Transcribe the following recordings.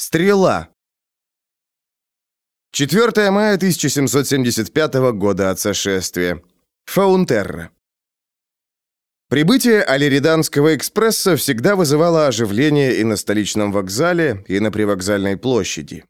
Стрела. 4 мая 1775 года от сошествия. Фаунтерра. Прибытие Алириданского экспресса всегда вызывало оживление и на столичном вокзале, и на привокзальной площади.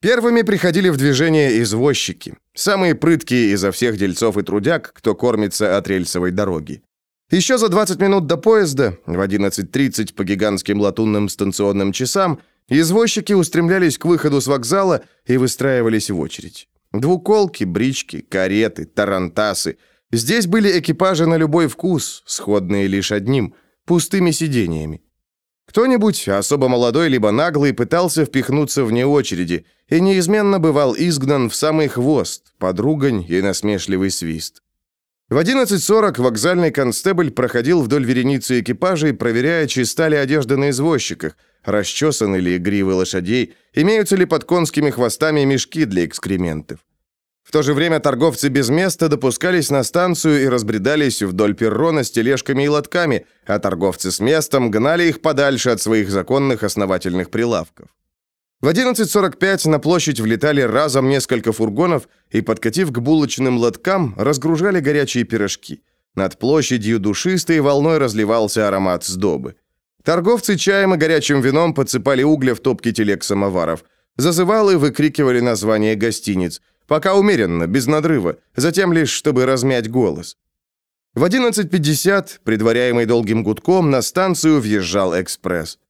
Первыми приходили в движение извозчики, самые прыткие изо всех дельцов и трудяг, кто кормится от рельсовой дороги. Еще за 20 минут до поезда, в 11.30 по гигантским латунным станционным часам, извозчики устремлялись к выходу с вокзала и выстраивались в очередь. Двуколки, брички, кареты, тарантасы. Здесь были экипажи на любой вкус, сходные лишь одним – пустыми сидениями. Кто-нибудь, особо молодой либо наглый, пытался впихнуться вне очереди и неизменно бывал изгнан в самый хвост, подругань и насмешливый свист. В 11.40 вокзальный констебль проходил вдоль вереницы экипажей, проверяя, чиста ли одежда на извозчиках, расчесаны ли гривы лошадей, имеются ли под конскими хвостами мешки для экскрементов. В то же время торговцы без места допускались на станцию и разбредались вдоль перрона с тележками и лотками, а торговцы с местом гнали их подальше от своих законных основательных прилавков. В 11.45 на площадь влетали разом несколько фургонов и, подкатив к булочным лоткам, разгружали горячие пирожки. Над площадью душистой волной разливался аромат сдобы. Торговцы чаем и горячим вином подсыпали угля в топки телег самоваров. Зазывалы выкрикивали название гостиниц. Пока умеренно, без надрыва, затем лишь, чтобы размять голос. В 11.50, предваряемый долгим гудком, на станцию въезжал экспресс.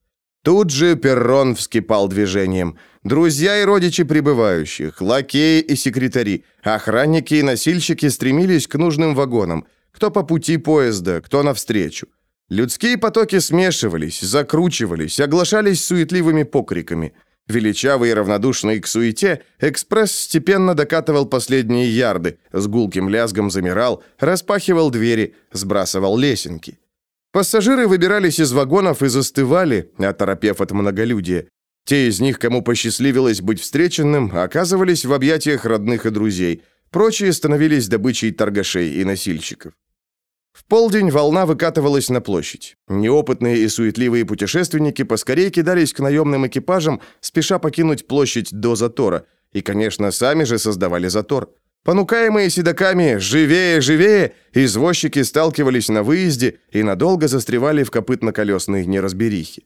Тут же перрон вскипал движением. Друзья и родичи прибывающих, лакеи и секретари, охранники и носильщики стремились к нужным вагонам. Кто по пути поезда, кто навстречу. Людские потоки смешивались, закручивались, оглашались суетливыми покриками. Величавый и равнодушный к суете, экспресс степенно докатывал последние ярды, с гулким лязгом замирал, распахивал двери, сбрасывал лесенки. Пассажиры выбирались из вагонов и застывали, оторопев от многолюдия. Те из них, кому посчастливилось быть встреченным, оказывались в объятиях родных и друзей. Прочие становились добычей торгашей и носильщиков. В полдень волна выкатывалась на площадь. Неопытные и суетливые путешественники поскорее кидались к наемным экипажам, спеша покинуть площадь до затора. И, конечно, сами же создавали затор. Понукаемые седоками «живее, живее!» извозчики сталкивались на выезде и надолго застревали в копытно-колесной неразберихе.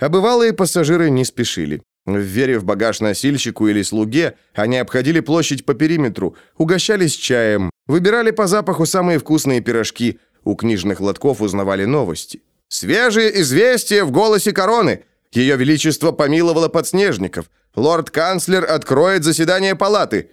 А бывалые пассажиры не спешили. Вверив багаж носильщику или слуге, они обходили площадь по периметру, угощались чаем, выбирали по запаху самые вкусные пирожки, у книжных лотков узнавали новости. «Свежие известия в голосе короны!» Ее Величество помиловало подснежников. Лорд-канцлер откроет заседание палаты.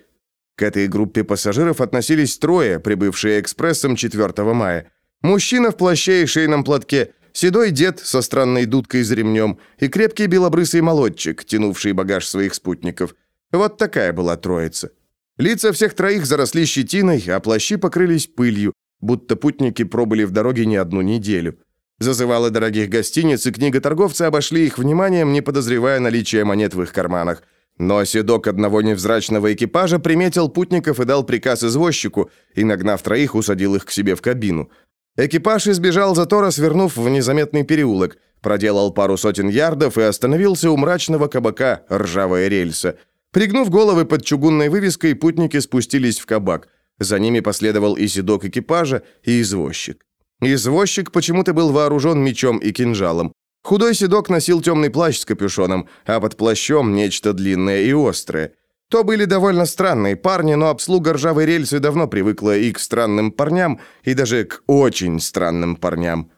К этой группе пассажиров относились трое, прибывшие экспрессом 4 мая. Мужчина в плаще и шейном платке, седой дед со странной дудкой за ремнем и крепкий белобрысый молодчик, тянувший багаж своих спутников. Вот такая была троица. Лица всех троих заросли щетиной, а плащи покрылись пылью, будто путники пробыли в дороге не одну неделю. Зазывалы дорогих гостиниц и книготорговцы обошли их вниманием, не подозревая наличия монет в их карманах – но седок одного невзрачного экипажа приметил путников и дал приказ извозчику, и, нагнав троих, усадил их к себе в кабину. Экипаж избежал затора, свернув в незаметный переулок, проделал пару сотен ярдов и остановился у мрачного кабака «Ржавая рельса». Пригнув головы под чугунной вывеской, путники спустились в кабак. За ними последовал и седок экипажа, и извозчик. Извозчик почему-то был вооружен мечом и кинжалом. Худой седок носил темный плащ с капюшоном, а под плащом нечто длинное и острое. То были довольно странные парни, но обслуга ржавой рельсы давно привыкла и к странным парням, и даже к очень странным парням.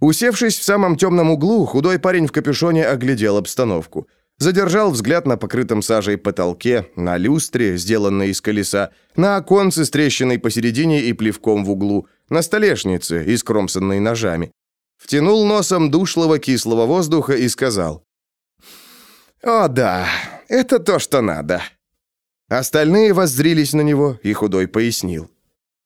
Усевшись в самом темном углу, худой парень в капюшоне оглядел обстановку. Задержал взгляд на покрытом сажей потолке, на люстре, сделанной из колеса, на оконце с трещиной посередине и плевком в углу, на столешнице, искромсанной ножами. Втянул носом душлого кислого воздуха и сказал. «О, да, это то, что надо». Остальные воззрились на него, и худой пояснил.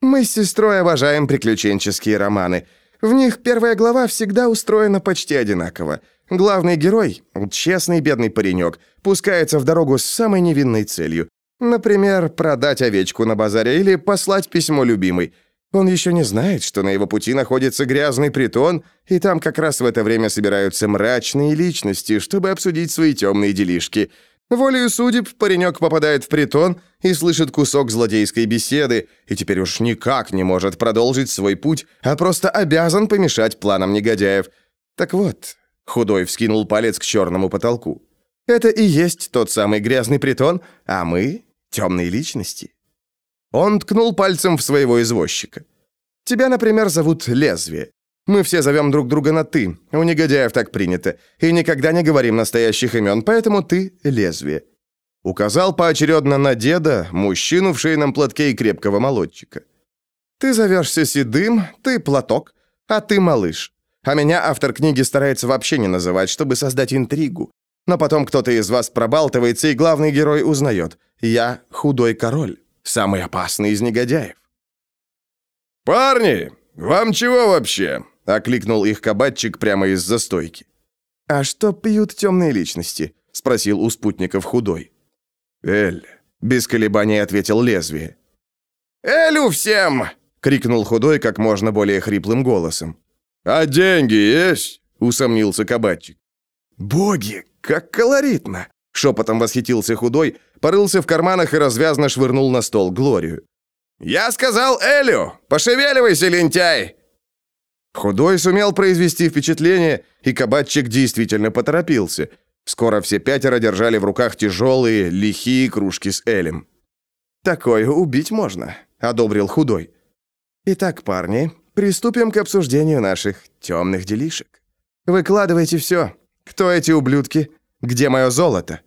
«Мы с сестрой обожаем приключенческие романы. В них первая глава всегда устроена почти одинаково. Главный герой, честный бедный паренек, пускается в дорогу с самой невинной целью. Например, продать овечку на базаре или послать письмо любимой. Он еще не знает, что на его пути находится грязный притон, и там как раз в это время собираются мрачные личности, чтобы обсудить свои темные делишки. Волею судеб паренек попадает в притон и слышит кусок злодейской беседы, и теперь уж никак не может продолжить свой путь, а просто обязан помешать планам негодяев. Так вот, худой вскинул палец к черному потолку. Это и есть тот самый грязный притон, а мы — темные личности. Он ткнул пальцем в своего извозчика. «Тебя, например, зовут Лезвие. Мы все зовем друг друга на «ты», у негодяев так принято, и никогда не говорим настоящих имен, поэтому ты — Лезвие». Указал поочередно на деда, мужчину в шейном платке и крепкого молодчика. «Ты зовешься Седым, ты Платок, а ты Малыш. А меня автор книги старается вообще не называть, чтобы создать интригу. Но потом кто-то из вас пробалтывается, и главный герой узнает. Я худой король». Самый опасный из негодяев. «Парни, вам чего вообще?» — окликнул их кабатчик прямо из-за стойки. «А что пьют темные личности?» — спросил у спутников худой. «Эль», — без колебаний ответил лезвие. «Элю всем!» — крикнул худой как можно более хриплым голосом. «А деньги есть?» — усомнился кабатчик. «Боги, как колоритно!» — шепотом восхитился худой, порылся в карманах и развязно швырнул на стол Глорию. «Я сказал Элю! Пошевеливайся, лентяй!» Худой сумел произвести впечатление, и кабачик действительно поторопился. Скоро все пятеро держали в руках тяжелые, лихие кружки с Элем. «Такое убить можно», — одобрил Худой. «Итак, парни, приступим к обсуждению наших темных делишек. Выкладывайте все. Кто эти ублюдки? Где мое золото?»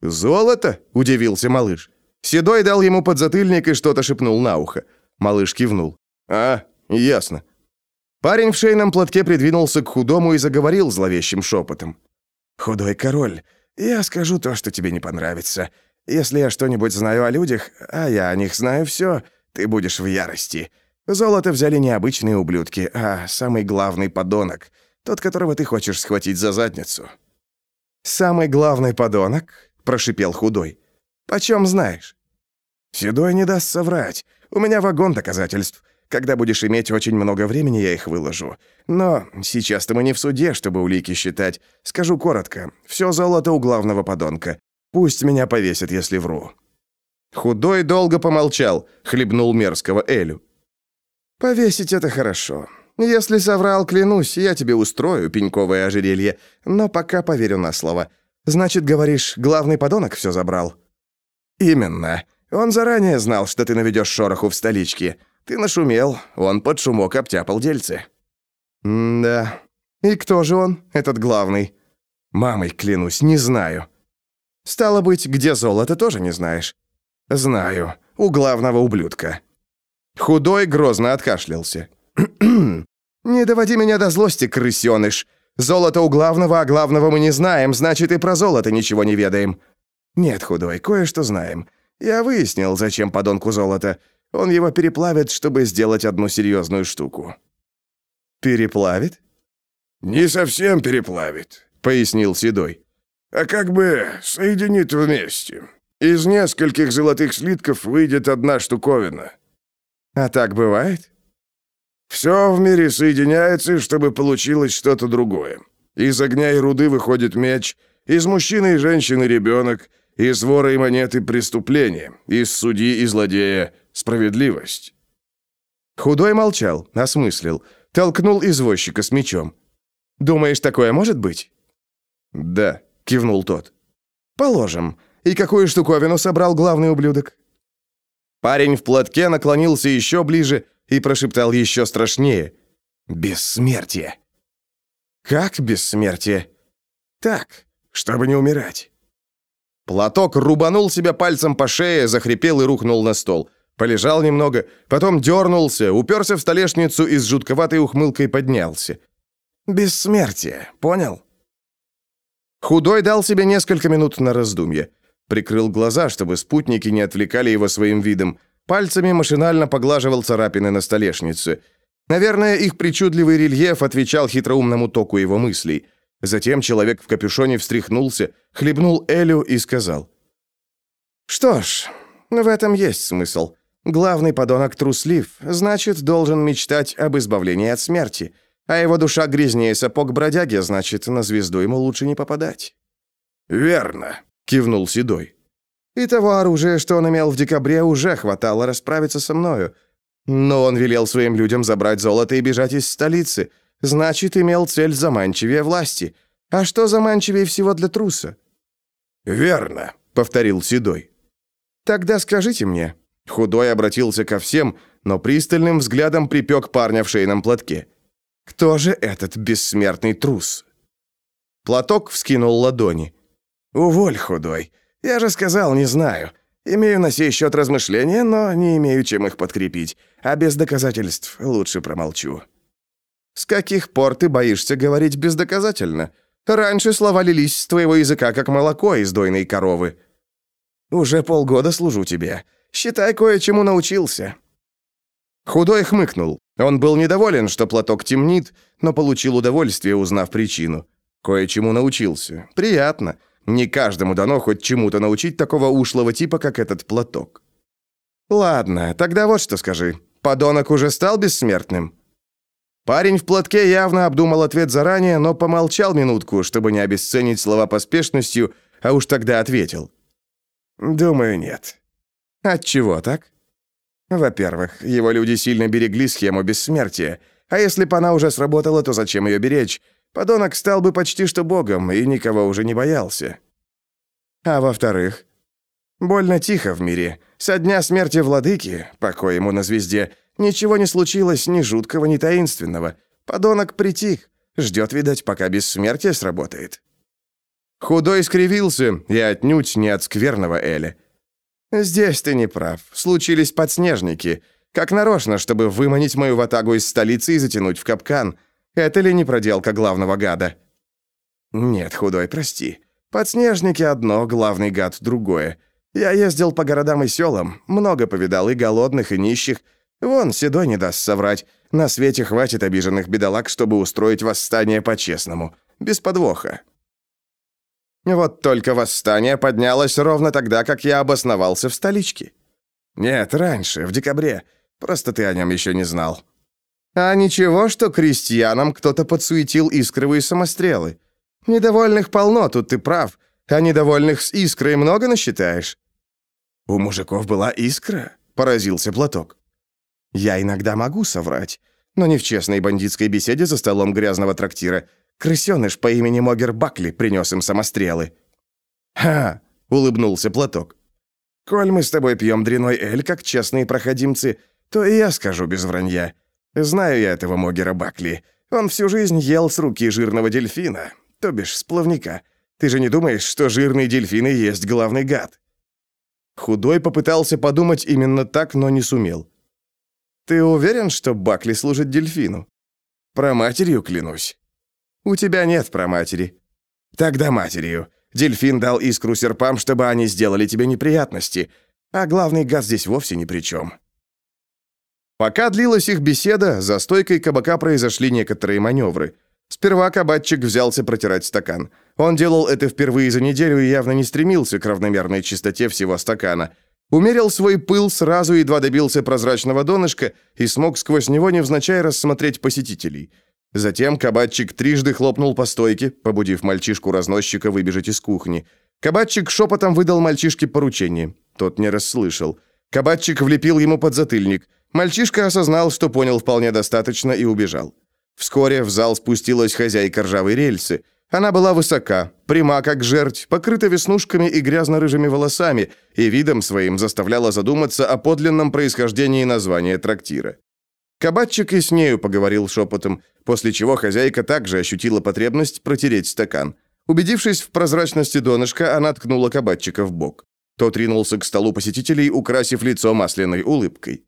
«Золото?» — удивился малыш. Седой дал ему подзатыльник и что-то шепнул на ухо. Малыш кивнул. «А, ясно». Парень в шейном платке придвинулся к худому и заговорил зловещим шепотом. «Худой король, я скажу то, что тебе не понравится. Если я что-нибудь знаю о людях, а я о них знаю все, ты будешь в ярости. Золото взяли не обычные ублюдки, а самый главный подонок, тот, которого ты хочешь схватить за задницу». «Самый главный подонок?» прошипел худой. «Почем знаешь?» «Седой не даст соврать. У меня вагон доказательств. Когда будешь иметь очень много времени, я их выложу. Но сейчас-то мы не в суде, чтобы улики считать. Скажу коротко. Все золото у главного подонка. Пусть меня повесят, если вру». Худой долго помолчал, хлебнул мерзкого Элю. «Повесить это хорошо. Если соврал, клянусь, я тебе устрою пеньковое ожерелье, но пока поверю на слово. Значит, говоришь, главный подонок все забрал? Именно. Он заранее знал, что ты наведешь шороху в столичке. Ты нашумел, он под шумок обтяпал дельцы. да. И кто же он, этот главный? Мамой клянусь, не знаю. Стало быть, где золото, тоже не знаешь? Знаю. У главного ублюдка. Худой грозно откашлялся. «Не доводи меня до злости, крысёныш. Золото у главного, а главного мы не знаем, значит, и про золото ничего не ведаем». «Нет, худой, кое-что знаем. Я выяснил, зачем подонку золото. Он его переплавит, чтобы сделать одну серьезную штуку». «Переплавит?» «Не совсем переплавит», — пояснил Седой. «А как бы соединит вместе. Из нескольких золотых слитков выйдет одна штуковина». «А так бывает?» Все в мире соединяется, чтобы получилось что-то другое. Из огня и руды выходит меч, из мужчины и женщины ребенок, из вора и монеты преступление, из судьи и злодея справедливость. Худой молчал, осмыслил, толкнул извозчика с мечом. «Думаешь, такое может быть?» «Да», — кивнул тот. «Положим. И какую штуковину собрал главный ублюдок?» Парень в платке наклонился еще ближе и прошептал еще страшнее. «Бессмертие!» «Как бессмертие?» «Так, чтобы не умирать». Платок рубанул себя пальцем по шее, захрипел и рухнул на стол. Полежал немного, потом дернулся, уперся в столешницу и с жутковатой ухмылкой поднялся. «Бессмертие, понял?» Худой дал себе несколько минут на раздумье. Прикрыл глаза, чтобы спутники не отвлекали его своим видом. Пальцами машинально поглаживал царапины на столешнице. Наверное, их причудливый рельеф отвечал хитроумному току его мыслей. Затем человек в капюшоне встряхнулся, хлебнул Элю и сказал. «Что ж, в этом есть смысл. Главный подонок труслив, значит, должен мечтать об избавлении от смерти. А его душа грязнее сапог бродяги, значит, на звезду ему лучше не попадать». «Верно», — кивнул Седой. «И того оружия, что он имел в декабре, уже хватало расправиться со мною. Но он велел своим людям забрать золото и бежать из столицы. Значит, имел цель заманчивее власти. А что заманчивее всего для труса?» «Верно», — повторил Седой. «Тогда скажите мне, Худой обратился ко всем, но пристальным взглядом припек парня в шейном платке. «Кто же этот бессмертный трус?» Платок вскинул ладони. «Уволь, Худой. Я же сказал, не знаю. Имею на сей счет размышления, но не имею чем их подкрепить. А без доказательств лучше промолчу». «С каких пор ты боишься говорить бездоказательно? Раньше слова лились с твоего языка, как молоко из дойной коровы». «Уже полгода служу тебе. Считай, кое-чему научился». Худой хмыкнул. Он был недоволен, что платок темнит, но получил удовольствие, узнав причину. Кое-чему научился. Приятно. Не каждому дано хоть чему-то научить такого ушлого типа, как этот платок. «Ладно, тогда вот что скажи. Подонок уже стал бессмертным?» Парень в платке явно обдумал ответ заранее, но помолчал минутку, чтобы не обесценить слова поспешностью, а уж тогда ответил. «Думаю, нет. Отчего так? Во-первых, его люди сильно берегли схему бессмертия. А если бы она уже сработала, то зачем ее беречь? Подонок стал бы почти что богом и никого уже не боялся. А во-вторых, больно тихо в мире. Со дня смерти владыки, покой ему на звезде, ничего не случилось ни жуткого, ни таинственного. Подонок притих, ждет, видать, пока бессмертие сработает. Худой скривился и отнюдь не от скверного Эля. «Здесь ты не прав. Случились подснежники. Как нарочно, чтобы выманить мою ватагу из столицы и затянуть в капкан. Это ли не проделка главного гада?» «Нет, худой, прости. Подснежники одно, главный гад другое. Я ездил по городам и селам, много повидал и голодных, и нищих. Вон, Седой не даст соврать. На свете хватит обиженных бедолаг, чтобы устроить восстание по-честному. Без подвоха». Вот только восстание поднялось ровно тогда, как я обосновался в столичке. Нет, раньше, в декабре. Просто ты о нем еще не знал. А ничего, что крестьянам кто-то подсуетил искровые самострелы. Недовольных полно, тут ты прав. А недовольных с искрой много насчитаешь? У мужиков была искра, поразился платок. Я иногда могу соврать, но не в честной бандитской беседе за столом грязного трактира, Крысёныш по имени Могер Бакли принес им самострелы». «Ха!» — улыбнулся платок. «Коль мы с тобой пьем дряной эль, как честные проходимцы, то и я скажу без вранья. Знаю я этого Могера Бакли. Он всю жизнь ел с руки жирного дельфина, то бишь с плавника. Ты же не думаешь, что жирный дельфин и есть главный гад?» Худой попытался подумать именно так, но не сумел. «Ты уверен, что Бакли служит дельфину?» «Про матерью клянусь». У тебя нет про матери. Тогда матерью. Дельфин дал искру серпам, чтобы они сделали тебе неприятности. А главный гад здесь вовсе ни при чем. Пока длилась их беседа, за стойкой кабака произошли некоторые маневры. Сперва кабачик взялся протирать стакан. Он делал это впервые за неделю и явно не стремился к равномерной чистоте всего стакана. Умерил свой пыл, сразу едва добился прозрачного донышка и смог сквозь него невзначай рассмотреть посетителей – Затем кабачик трижды хлопнул по стойке, побудив мальчишку-разносчика выбежать из кухни. Кабачик шепотом выдал мальчишке поручение. Тот не расслышал. Кабачик влепил ему под затыльник. Мальчишка осознал, что понял вполне достаточно и убежал. Вскоре в зал спустилась хозяйка ржавой рельсы. Она была высока, пряма как жерть, покрыта веснушками и грязно-рыжими волосами, и видом своим заставляла задуматься о подлинном происхождении названия трактира. Кабачик и с нею поговорил шепотом, после чего хозяйка также ощутила потребность протереть стакан. Убедившись в прозрачности донышка, она ткнула кабачика в бок. Тот ринулся к столу посетителей, украсив лицо масляной улыбкой.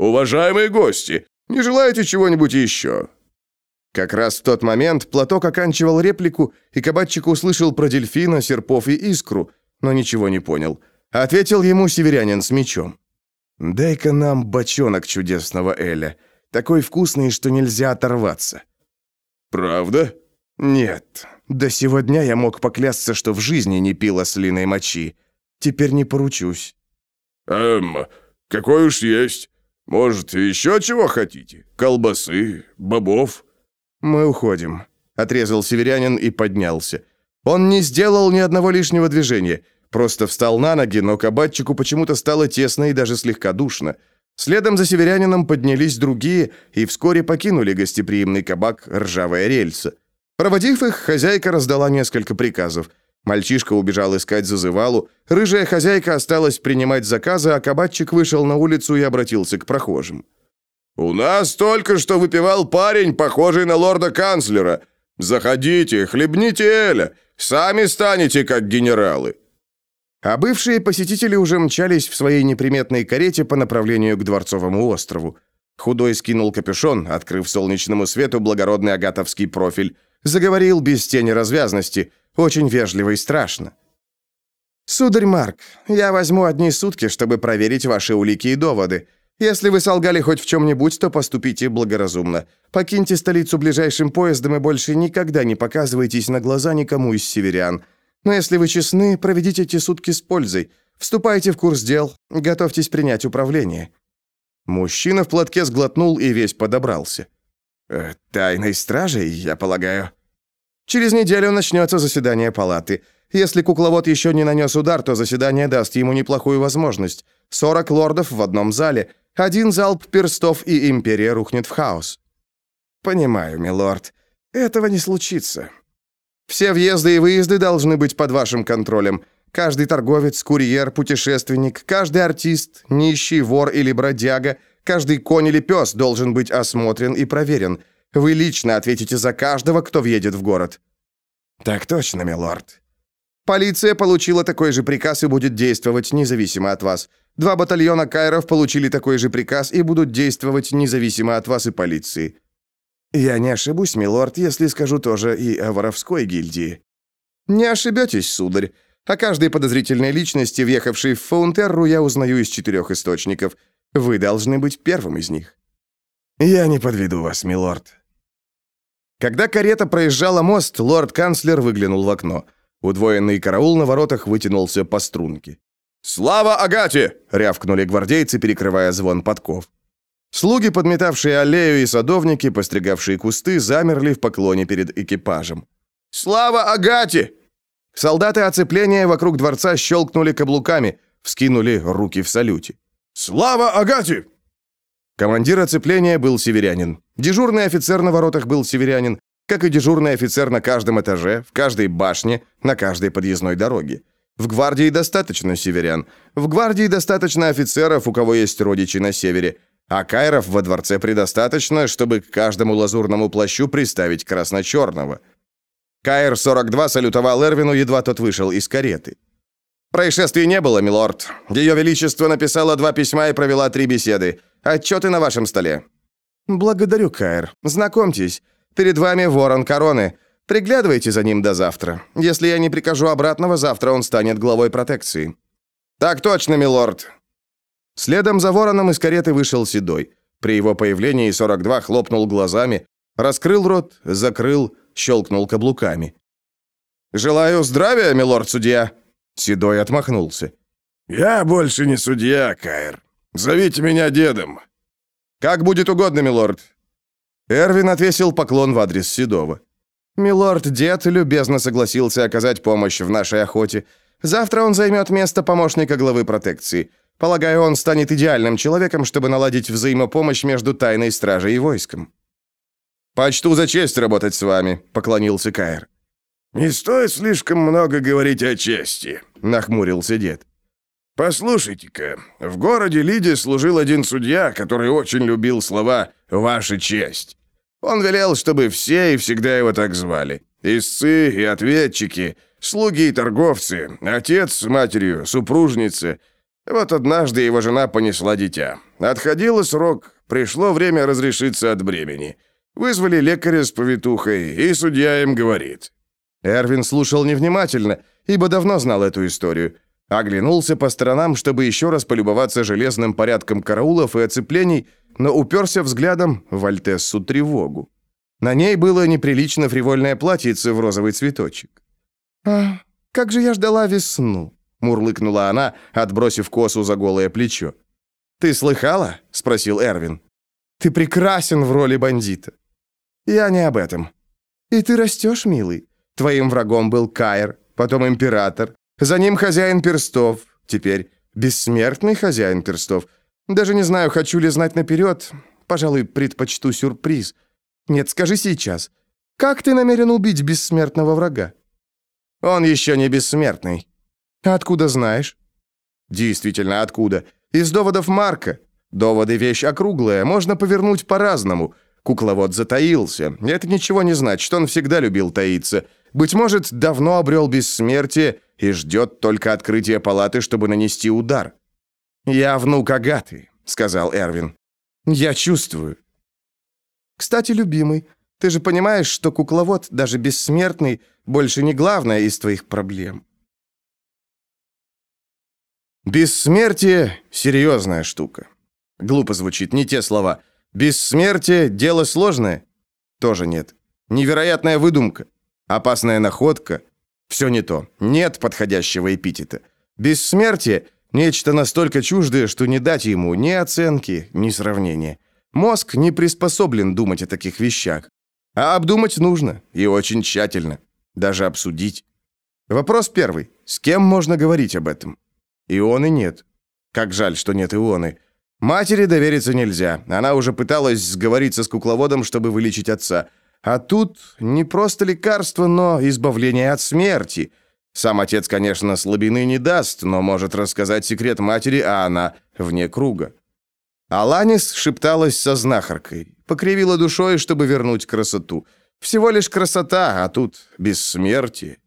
«Уважаемые гости, не желаете чего-нибудь еще?» Как раз в тот момент платок оканчивал реплику, и кабачик услышал про дельфина, серпов и искру, но ничего не понял. Ответил ему северянин с мечом. «Дай-ка нам бочонок чудесного Эля. Такой вкусный, что нельзя оторваться». «Правда?» «Нет. До сего дня я мог поклясться, что в жизни не пил ослиной мочи. Теперь не поручусь». «Эм, «Какой уж есть. Может, еще чего хотите? Колбасы, бобов?» «Мы уходим», — отрезал северянин и поднялся. Он не сделал ни одного лишнего движения, просто встал на ноги, но кабачику почему-то стало тесно и даже слегка душно. Следом за северянином поднялись другие и вскоре покинули гостеприимный кабак «Ржавая рельса». Проводив их, хозяйка раздала несколько приказов. Мальчишка убежал искать зазывалу, рыжая хозяйка осталась принимать заказы, а кабачик вышел на улицу и обратился к прохожим. «У нас только что выпивал парень, похожий на лорда-канцлера. Заходите, хлебните Эля, сами станете как генералы». А бывшие посетители уже мчались в своей неприметной карете по направлению к Дворцовому острову. Худой скинул капюшон, открыв солнечному свету благородный агатовский профиль. Заговорил без тени развязности, очень вежливо и страшно. «Сударь Марк, я возьму одни сутки, чтобы проверить ваши улики и доводы. Если вы солгали хоть в чем-нибудь, то поступите благоразумно. Покиньте столицу ближайшим поездом и больше никогда не показывайтесь на глаза никому из северян. Но если вы честны, проведите эти сутки с пользой. Вступайте в курс дел, готовьтесь принять управление». Мужчина в платке сглотнул и весь подобрался. «Э, «Тайной стражей, я полагаю?» «Через неделю начнется заседание палаты. Если кукловод еще не нанес удар, то заседание даст ему неплохую возможность. 40 лордов в одном зале. Один залп перстов, и империя рухнет в хаос». «Понимаю, милорд. Этого не случится. Все въезды и выезды должны быть под вашим контролем. Каждый торговец, курьер, путешественник, каждый артист, нищий, вор или бродяга, каждый конь или пес должен быть осмотрен и проверен. Вы лично ответите за каждого, кто въедет в город». «Так точно, милорд». «Полиция получила такой же приказ и будет действовать независимо от вас. Два батальона кайров получили такой же приказ и будут действовать независимо от вас и полиции. «Я не ошибусь, милорд, если скажу тоже и о воровской гильдии». «Не ошибетесь, сударь. О каждой подозрительной личности, въехавшей в Фаунтерру, я узнаю из четырех источников. Вы должны быть первым из них». «Я не подведу вас, милорд». Когда карета проезжала мост, лорд-канцлер выглянул в окно. Удвоенный караул на воротах вытянулся по струнке. «Слава Агате!» — рявкнули гвардейцы, перекрывая звон подков. Слуги, подметавшие аллею, и садовники, постригавшие кусты, замерли в поклоне перед экипажем. «Слава Агате!» Солдаты оцепления вокруг дворца щелкнули каблуками, вскинули руки в салюте. «Слава Агате!» Командир оцепления был северянин. Дежурный офицер на воротах был северянин, как и дежурный офицер на каждом этаже, в каждой башне, на каждой подъездной дороге. В гвардии достаточно северян. В гвардии достаточно офицеров, у кого есть родичи на севере. А кайров во дворце предостаточно, чтобы к каждому лазурному плащу приставить красно-черного. Кайр-42 салютовал Эрвину, едва тот вышел из кареты. «Происшествий не было, милорд. Ее Величество написала два письма и провела три беседы. Отчеты на вашем столе». «Благодарю, Кайр. Знакомьтесь. Перед вами ворон короны. Приглядывайте за ним до завтра. Если я не прикажу обратного, завтра он станет главой протекции». «Так точно, милорд. Следом за вороном из кареты вышел Седой. При его появлении 42 хлопнул глазами, раскрыл рот, закрыл, щелкнул каблуками. «Желаю здравия, милорд-судья!» Седой отмахнулся. «Я больше не судья, Кайр. Зовите меня дедом». «Как будет угодно, милорд». Эрвин отвесил поклон в адрес Седова. «Милорд-дед любезно согласился оказать помощь в нашей охоте. Завтра он займет место помощника главы протекции. Полагаю, он станет идеальным человеком, чтобы наладить взаимопомощь между тайной стражей и войском. «Почту за честь работать с вами», — поклонился Каир. «Не стоит слишком много говорить о чести», — нахмурился дед. «Послушайте-ка, в городе Лиде служил один судья, который очень любил слова «Ваша честь». Он велел, чтобы все и всегда его так звали. Истцы и ответчики, слуги и торговцы, отец с матерью, супружница — вот однажды его жена понесла дитя. Отходила срок, пришло время разрешиться от бремени. Вызвали лекаря с повитухой, и судья им говорит. Эрвин слушал невнимательно, ибо давно знал эту историю. Оглянулся по сторонам, чтобы еще раз полюбоваться железным порядком караулов и оцеплений, но уперся взглядом в Альтессу тревогу. На ней было неприлично фривольное платьице в розовый цветочек. «А, как же я ждала весну!» мурлыкнула она, отбросив косу за голое плечо. «Ты слыхала?» — спросил Эрвин. «Ты прекрасен в роли бандита». «Я не об этом». «И ты растешь, милый. Твоим врагом был Каир, потом император, за ним хозяин перстов, теперь бессмертный хозяин перстов. Даже не знаю, хочу ли знать наперед. Пожалуй, предпочту сюрприз. Нет, скажи сейчас. Как ты намерен убить бессмертного врага?» «Он еще не бессмертный». «Откуда знаешь?» «Действительно, откуда?» Из доводов Марка. Доводы вещь округлая, можно повернуть по-разному. Кукловод затаился. Это ничего не значит, он всегда любил таиться. Быть может, давно обрел бессмертие и ждет только открытия палаты, чтобы нанести удар. «Я внук Агаты», — сказал Эрвин. «Я чувствую». «Кстати, любимый, ты же понимаешь, что кукловод, даже бессмертный, больше не главная из твоих проблем. Бессмертие — серьезная штука. Глупо звучит, не те слова. Бессмертие — дело сложное? Тоже нет. Невероятная выдумка. Опасная находка? Все не то. Нет подходящего эпитета. Бессмертие — нечто настолько чуждое, что не дать ему ни оценки, ни сравнения. Мозг не приспособлен думать о таких вещах. А обдумать нужно, и очень тщательно. Даже обсудить. Вопрос первый. С кем можно говорить об этом? Ионы нет. Как жаль, что нет Ионы. Матери довериться нельзя. Она уже пыталась сговориться с кукловодом, чтобы вылечить отца. А тут не просто лекарство, но избавление от смерти. Сам отец, конечно, слабины не даст, но может рассказать секрет матери, а она вне круга. Аланис шепталась со знахаркой, покривила душой, чтобы вернуть красоту. Всего лишь красота, а тут бессмертие.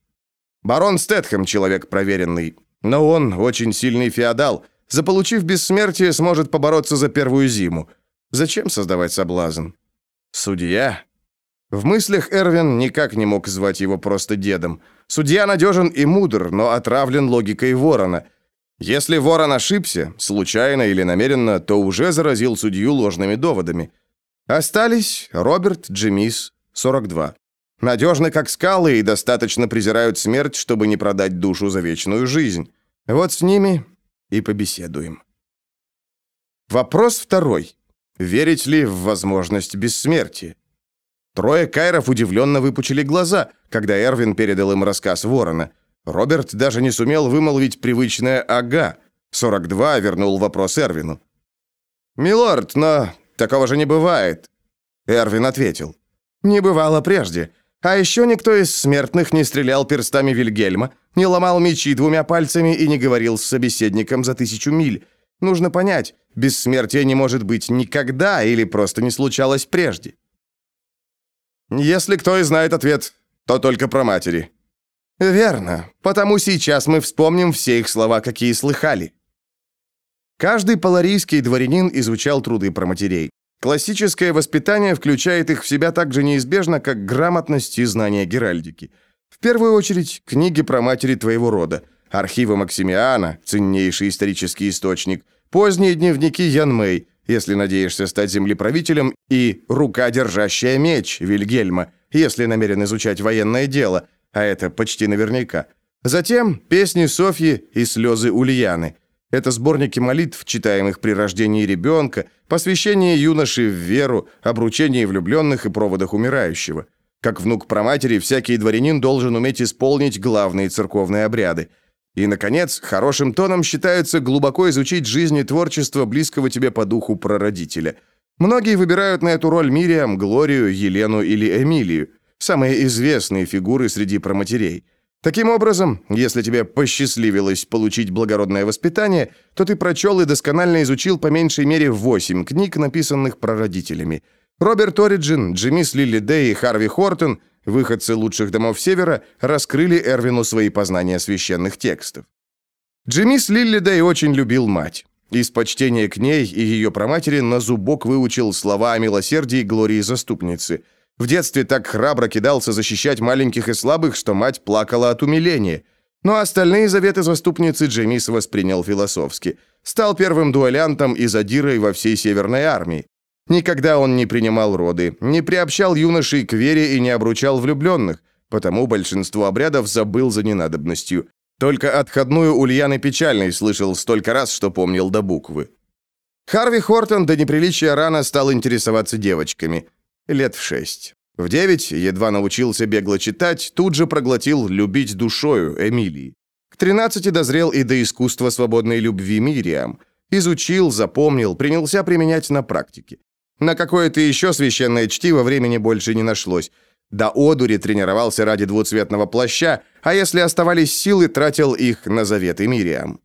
Барон Стэтхэм человек проверенный, но он очень сильный феодал. Заполучив бессмертие, сможет побороться за первую зиму. Зачем создавать соблазн? Судья? В мыслях Эрвин никак не мог звать его просто дедом. Судья надежен и мудр, но отравлен логикой ворона. Если ворон ошибся, случайно или намеренно, то уже заразил судью ложными доводами. Остались Роберт Джемис, 42. Надежны, как скалы, и достаточно презирают смерть, чтобы не продать душу за вечную жизнь. Вот с ними и побеседуем. Вопрос второй. Верить ли в возможность бессмертия? Трое кайров удивленно выпучили глаза, когда Эрвин передал им рассказ Ворона. Роберт даже не сумел вымолвить привычное «ага». 42 вернул вопрос Эрвину. «Милорд, но такого же не бывает». Эрвин ответил. «Не бывало прежде. А еще никто из смертных не стрелял перстами Вильгельма, не ломал мечи двумя пальцами и не говорил с собеседником за тысячу миль. Нужно понять, бессмертие не может быть никогда или просто не случалось прежде. Если кто и знает ответ, то только про матери. Верно, потому сейчас мы вспомним все их слова, какие слыхали. Каждый паларийский дворянин изучал труды про матерей. Классическое воспитание включает их в себя так же неизбежно, как грамотность и знание геральдики. В первую очередь, книги про матери твоего рода, архивы Максимиана, ценнейший исторический источник, поздние дневники Ян Мэй, если надеешься стать землеправителем, и «Рука, держащая меч» Вильгельма, если намерен изучать военное дело, а это почти наверняка. Затем песни Софьи и слезы Ульяны – это сборники молитв, читаемых при рождении ребенка, посвящение юноши в веру, обручении влюбленных и проводах умирающего. Как внук проматери, всякий дворянин должен уметь исполнить главные церковные обряды. И, наконец, хорошим тоном считается глубоко изучить жизнь и творчество близкого тебе по духу прародителя. Многие выбирают на эту роль Мириам, Глорию, Елену или Эмилию, самые известные фигуры среди проматерей. Таким образом, если тебе посчастливилось получить благородное воспитание, то ты прочел и досконально изучил по меньшей мере восемь книг, написанных прародителями. Роберт Ориджин, Джимис Лилли Дэй и Харви Хортон, выходцы лучших домов Севера, раскрыли Эрвину свои познания священных текстов. Джимис Лилли Дэй очень любил мать. Из почтения к ней и ее проматери на зубок выучил слова о милосердии и глории заступницы – в детстве так храбро кидался защищать маленьких и слабых, что мать плакала от умиления. Но остальные заветы заступницы Джемис воспринял философски. Стал первым дуэлянтом и задирой во всей Северной армии. Никогда он не принимал роды, не приобщал юношей к вере и не обручал влюбленных, потому большинство обрядов забыл за ненадобностью. Только отходную Ульяны Печальной слышал столько раз, что помнил до буквы. Харви Хортон до неприличия рано стал интересоваться девочками. Лет в шесть. В девять едва научился бегло читать, тут же проглотил «любить душою» Эмилии. К тринадцати дозрел и до искусства свободной любви Мириам. Изучил, запомнил, принялся применять на практике. На какое-то еще священное чтиво времени больше не нашлось. До одури тренировался ради двуцветного плаща, а если оставались силы, тратил их на заветы Мириам.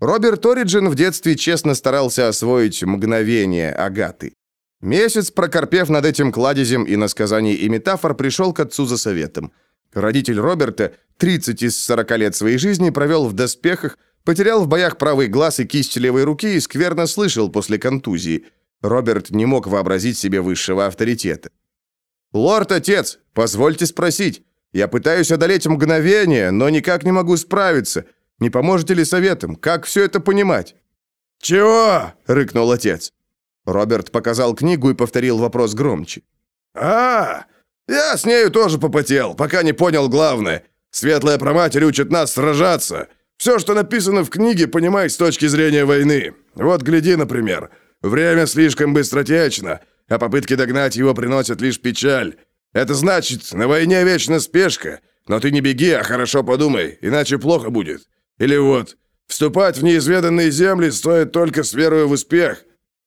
Роберт Ориджин в детстве честно старался освоить мгновение Агаты. Месяц, прокорпев над этим кладезем и насказаний и метафор, пришел к отцу за советом. Родитель Роберта 30 из 40 лет своей жизни провел в доспехах, потерял в боях правый глаз и кисть левой руки и скверно слышал после контузии. Роберт не мог вообразить себе высшего авторитета. «Лорд-отец, позвольте спросить. Я пытаюсь одолеть мгновение, но никак не могу справиться. Не поможете ли советом? Как все это понимать?» «Чего?» — рыкнул отец. Роберт показал книгу и повторил вопрос громче. «А, я с нею тоже попотел, пока не понял главное. Светлая проматерь учит нас сражаться. Все, что написано в книге, понимай с точки зрения войны. Вот гляди, например. Время слишком быстротечно, а попытки догнать его приносят лишь печаль. Это значит, на войне вечно спешка. Но ты не беги, а хорошо подумай, иначе плохо будет. Или вот, вступать в неизведанные земли стоит только с верой в успех.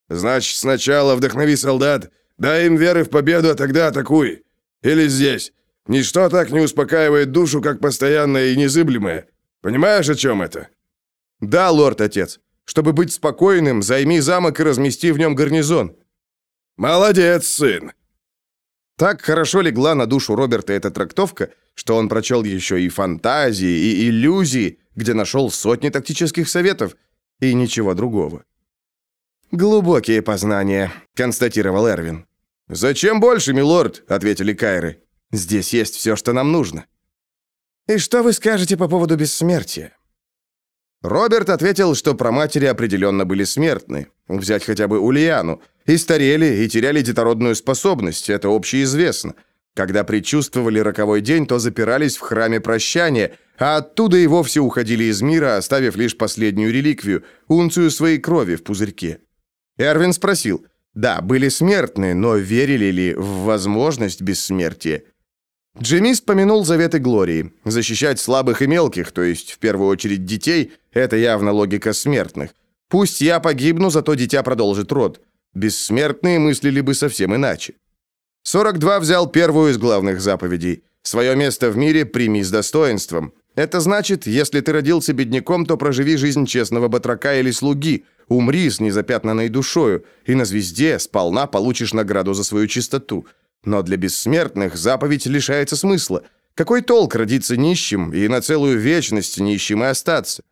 Значит, сначала вдохнови солдат, дай им веры в победу, а тогда атакуй. Или здесь. Ничто так не успокаивает душу, как постоянное и незыблемое. Понимаешь, о чем это?» «Да, лорд-отец. Чтобы быть спокойным, займи замок и размести в нем гарнизон». «Молодец, сын!» Так хорошо легла на душу Роберта эта трактовка, что он прочел еще и фантазии, и иллюзии, где нашел сотни тактических советов, и ничего другого. «Глубокие познания», — констатировал Эрвин. «Зачем больше, милорд?» — ответили Кайры. «Здесь есть все, что нам нужно». «И что вы скажете по поводу бессмертия?» Роберт ответил, что про матери определенно были смертны. Взять хотя бы Ульяну. И старели, и теряли детородную способность, это общеизвестно. Когда предчувствовали роковой день, то запирались в храме прощания, а оттуда и вовсе уходили из мира, оставив лишь последнюю реликвию – унцию своей крови в пузырьке. Эрвин спросил, да, были смертны, но верили ли в возможность бессмертия? Джимми вспомянул заветы Глории. Защищать слабых и мелких, то есть в первую очередь детей, это явно логика смертных. Пусть я погибну, зато дитя продолжит род. Бессмертные мыслили бы совсем иначе. 42 взял первую из главных заповедей. Свое место в мире прими с достоинством. Это значит, если ты родился бедняком, то проживи жизнь честного батрака или слуги – Умри с незапятнанной душою, и на звезде сполна получишь награду за свою чистоту. Но для бессмертных заповедь лишается смысла. Какой толк родиться нищим и на целую вечность нищим и остаться?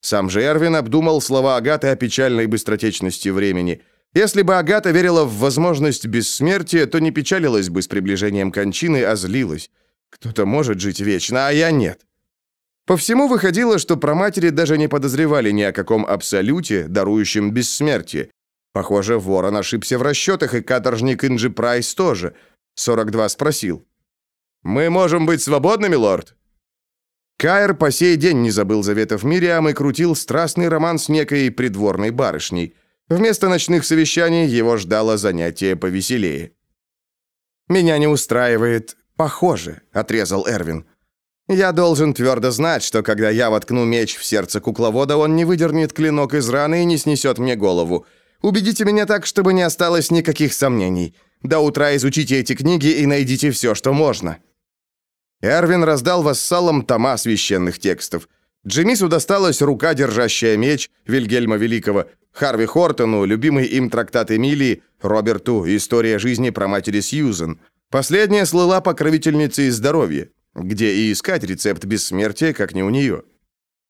Сам же Эрвин обдумал слова Агаты о печальной быстротечности времени. Если бы Агата верила в возможность бессмертия, то не печалилась бы с приближением кончины, а злилась. Кто-то может жить вечно, а я нет. По всему выходило, что про матери даже не подозревали ни о каком абсолюте, дарующем бессмертие. Похоже, ворон ошибся в расчетах, и каторжник Инджи Прайс тоже. 42 спросил. «Мы можем быть свободными, лорд?» Кайр по сей день не забыл заветов Мириам и крутил страстный роман с некой придворной барышней. Вместо ночных совещаний его ждало занятие повеселее. «Меня не устраивает. Похоже», — отрезал Эрвин. Я должен твердо знать, что когда я воткну меч в сердце кукловода, он не выдернет клинок из раны и не снесет мне голову. Убедите меня так, чтобы не осталось никаких сомнений. До утра изучите эти книги и найдите все, что можно». Эрвин раздал вассалам тома священных текстов. Джемису досталась рука, держащая меч, Вильгельма Великого, Харви Хортону, любимый им трактат Эмилии, Роберту, история жизни про матери Сьюзен. Последняя слыла покровительницей здоровья. Где и искать рецепт бессмертия, как не у нее?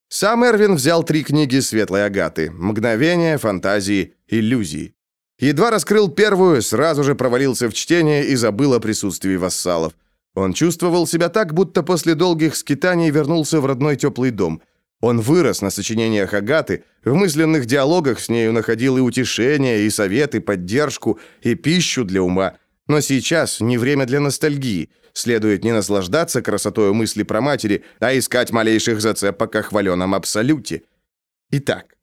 Сам Эрвин взял три книги Светлой Агаты «Мгновения», «Фантазии», «Иллюзии». Едва раскрыл первую, сразу же провалился в чтение и забыл о присутствии вассалов. Он чувствовал себя так, будто после долгих скитаний вернулся в родной теплый дом. Он вырос на сочинениях Агаты, в мысленных диалогах с нею находил и утешение, и советы, поддержку, и пищу для ума. Но сейчас не время для ностальгии – следует не наслаждаться красотой мысли про матери, а искать малейших зацепок о хваленом абсолюте. Итак,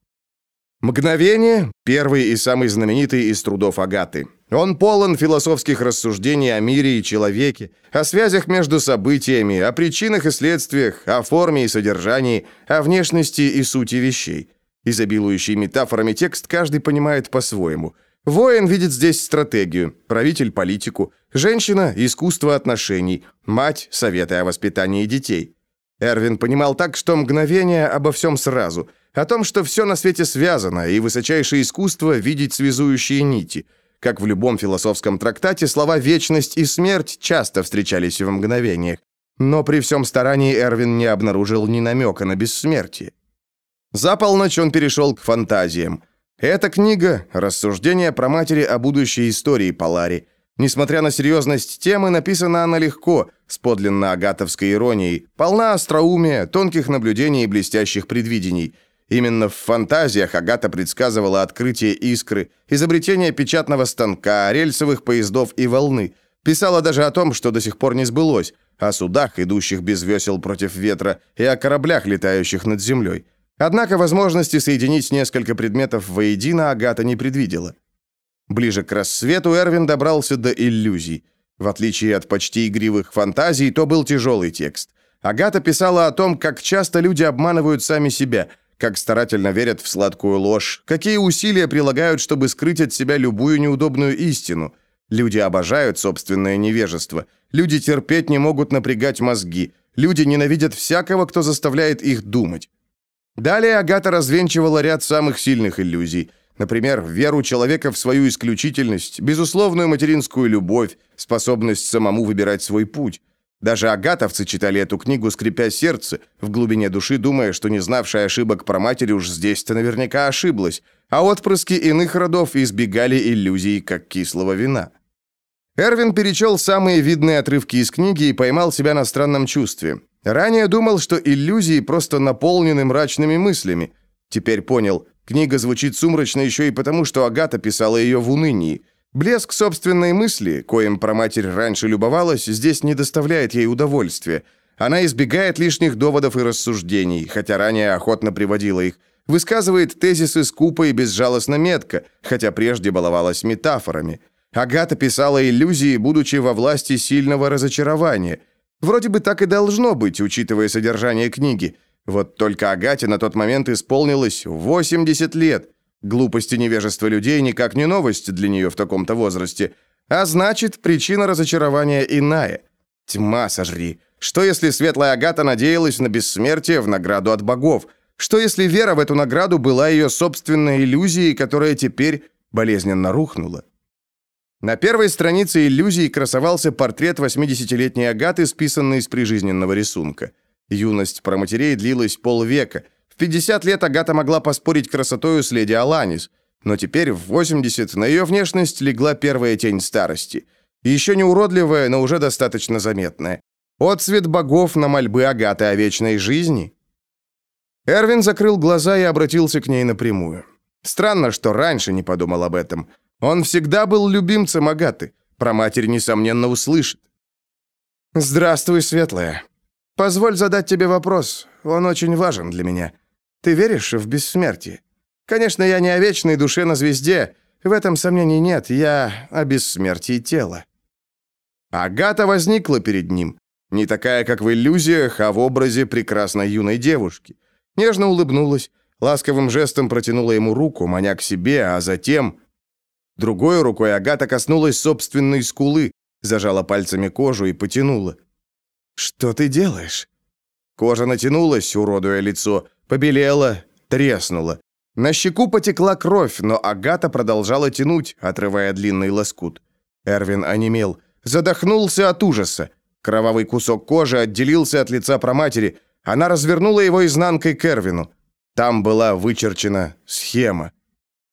Мгновение – первый и самый знаменитый из трудов Агаты. Он полон философских рассуждений о мире и человеке, о связях между событиями, о причинах и следствиях, о форме и содержании, о внешности и сути вещей. Изобилующий метафорами текст каждый понимает по-своему. Воин видит здесь стратегию, правитель – политику, женщина – искусство отношений, мать – советы о воспитании детей. Эрвин понимал так, что мгновение обо всем сразу – о том, что все на свете связано, и высочайшее искусство видеть связующие нити. Как в любом философском трактате, слова «вечность» и «смерть» часто встречались в мгновениях. Но при всем старании Эрвин не обнаружил ни намека на бессмертие. За полночь он перешел к фантазиям. Эта книга – рассуждение про матери о будущей истории Полари. Несмотря на серьезность темы, написана она легко, с подлинно агатовской иронией, полна остроумия, тонких наблюдений и блестящих предвидений – Именно в фантазиях Агата предсказывала открытие искры, изобретение печатного станка, рельсовых поездов и волны. Писала даже о том, что до сих пор не сбылось, о судах, идущих без весел против ветра, и о кораблях, летающих над землей. Однако возможности соединить несколько предметов воедино Агата не предвидела. Ближе к рассвету Эрвин добрался до иллюзий. В отличие от почти игривых фантазий, то был тяжелый текст. Агата писала о том, как часто люди обманывают сами себя – как старательно верят в сладкую ложь, какие усилия прилагают, чтобы скрыть от себя любую неудобную истину. Люди обожают собственное невежество. Люди терпеть не могут напрягать мозги. Люди ненавидят всякого, кто заставляет их думать. Далее Агата развенчивала ряд самых сильных иллюзий. Например, веру человека в свою исключительность, безусловную материнскую любовь, способность самому выбирать свой путь. Даже агатовцы читали эту книгу, скрипя сердце, в глубине души думая, что не знавшая ошибок про матери уж здесь-то наверняка ошиблась, а отпрыски иных родов избегали иллюзий, как кислого вина. Эрвин перечел самые видные отрывки из книги и поймал себя на странном чувстве. Ранее думал, что иллюзии просто наполнены мрачными мыслями. Теперь понял, книга звучит сумрачно еще и потому, что Агата писала ее в унынии – Блеск собственной мысли, коим проматерь раньше любовалась, здесь не доставляет ей удовольствия. Она избегает лишних доводов и рассуждений, хотя ранее охотно приводила их. Высказывает тезисы скупо и безжалостно метко, хотя прежде баловалась метафорами. Агата писала иллюзии, будучи во власти сильного разочарования. Вроде бы так и должно быть, учитывая содержание книги. Вот только Агате на тот момент исполнилось 80 лет – Глупость и невежество людей никак не новость для нее в таком-то возрасте. А значит, причина разочарования иная. Тьма сожри. Что если светлая Агата надеялась на бессмертие в награду от богов? Что если вера в эту награду была ее собственной иллюзией, которая теперь болезненно рухнула? На первой странице иллюзии красовался портрет 80-летней Агаты, списанный из прижизненного рисунка. Юность про матерей длилась полвека – 50 лет Агата могла поспорить красотою с леди Аланис, но теперь в 80 на ее внешность легла первая тень старости. Еще не уродливая, но уже достаточно заметная. Отцвет богов на мольбы Агаты о вечной жизни. Эрвин закрыл глаза и обратился к ней напрямую. Странно, что раньше не подумал об этом. Он всегда был любимцем Агаты. Про матерь, несомненно, услышит. «Здравствуй, Светлая. Позволь задать тебе вопрос. Он очень важен для меня. Ты веришь в бессмертие? Конечно, я не о вечной душе на звезде. В этом сомнений нет. Я о бессмертии тела». Агата возникла перед ним. Не такая, как в иллюзиях, а в образе прекрасной юной девушки. Нежно улыбнулась, ласковым жестом протянула ему руку, маня к себе, а затем... Другой рукой Агата коснулась собственной скулы, зажала пальцами кожу и потянула. «Что ты делаешь?» Кожа натянулась, уродуя лицо, Побелела, треснула. На щеку потекла кровь, но Агата продолжала тянуть, отрывая длинный лоскут. Эрвин онемел, задохнулся от ужаса. Кровавый кусок кожи отделился от лица проматери. Она развернула его изнанкой к Эрвину. Там была вычерчена схема.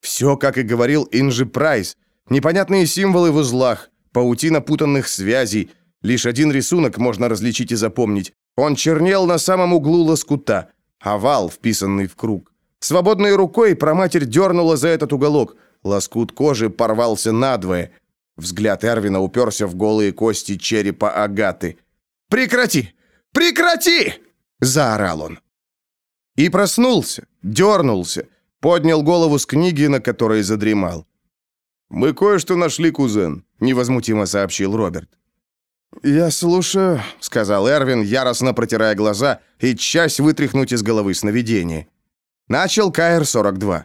Все, как и говорил Инжи Прайс. Непонятные символы в узлах, паутина путанных связей. Лишь один рисунок можно различить и запомнить. Он чернел на самом углу лоскута. Овал, вписанный в круг. Свободной рукой проматерь дернула за этот уголок. Лоскут кожи порвался надвое. Взгляд Эрвина уперся в голые кости черепа Агаты. «Прекрати! Прекрати!» – заорал он. И проснулся, дернулся. поднял голову с книги, на которой задремал. «Мы кое-что нашли, кузен», — невозмутимо сообщил Роберт. «Я слушаю», — сказал Эрвин, яростно протирая глаза и часть вытряхнуть из головы сновидение. Начал КР-42.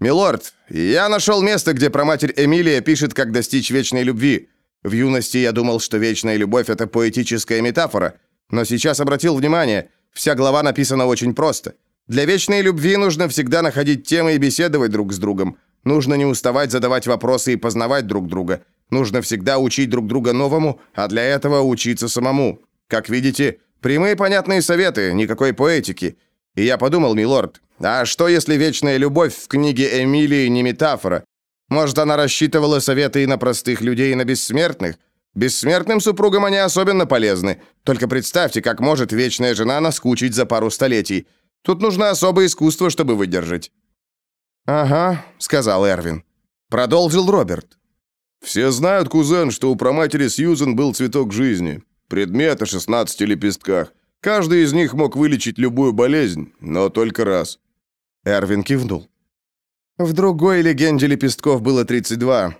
«Милорд, я нашел место, где проматерь Эмилия пишет, как достичь вечной любви. В юности я думал, что вечная любовь — это поэтическая метафора, но сейчас обратил внимание, вся глава написана очень просто. Для вечной любви нужно всегда находить темы и беседовать друг с другом. Нужно не уставать задавать вопросы и познавать друг друга. Нужно всегда учить друг друга новому, а для этого учиться самому. Как видите, прямые понятные советы, никакой поэтики. И я подумал, милорд, а что если вечная любовь в книге Эмилии не метафора? Может, она рассчитывала советы и на простых людей, и на бессмертных? Бессмертным супругам они особенно полезны. Только представьте, как может вечная жена наскучить за пару столетий. Тут нужно особое искусство, чтобы выдержать. «Ага», — сказал Эрвин. Продолжил Роберт. Все знают, кузен, что у проматери Сьюзен был цветок жизни. Предмет о 16 лепестках. Каждый из них мог вылечить любую болезнь, но только раз. Эрвин кивнул. В другой легенде лепестков было 32.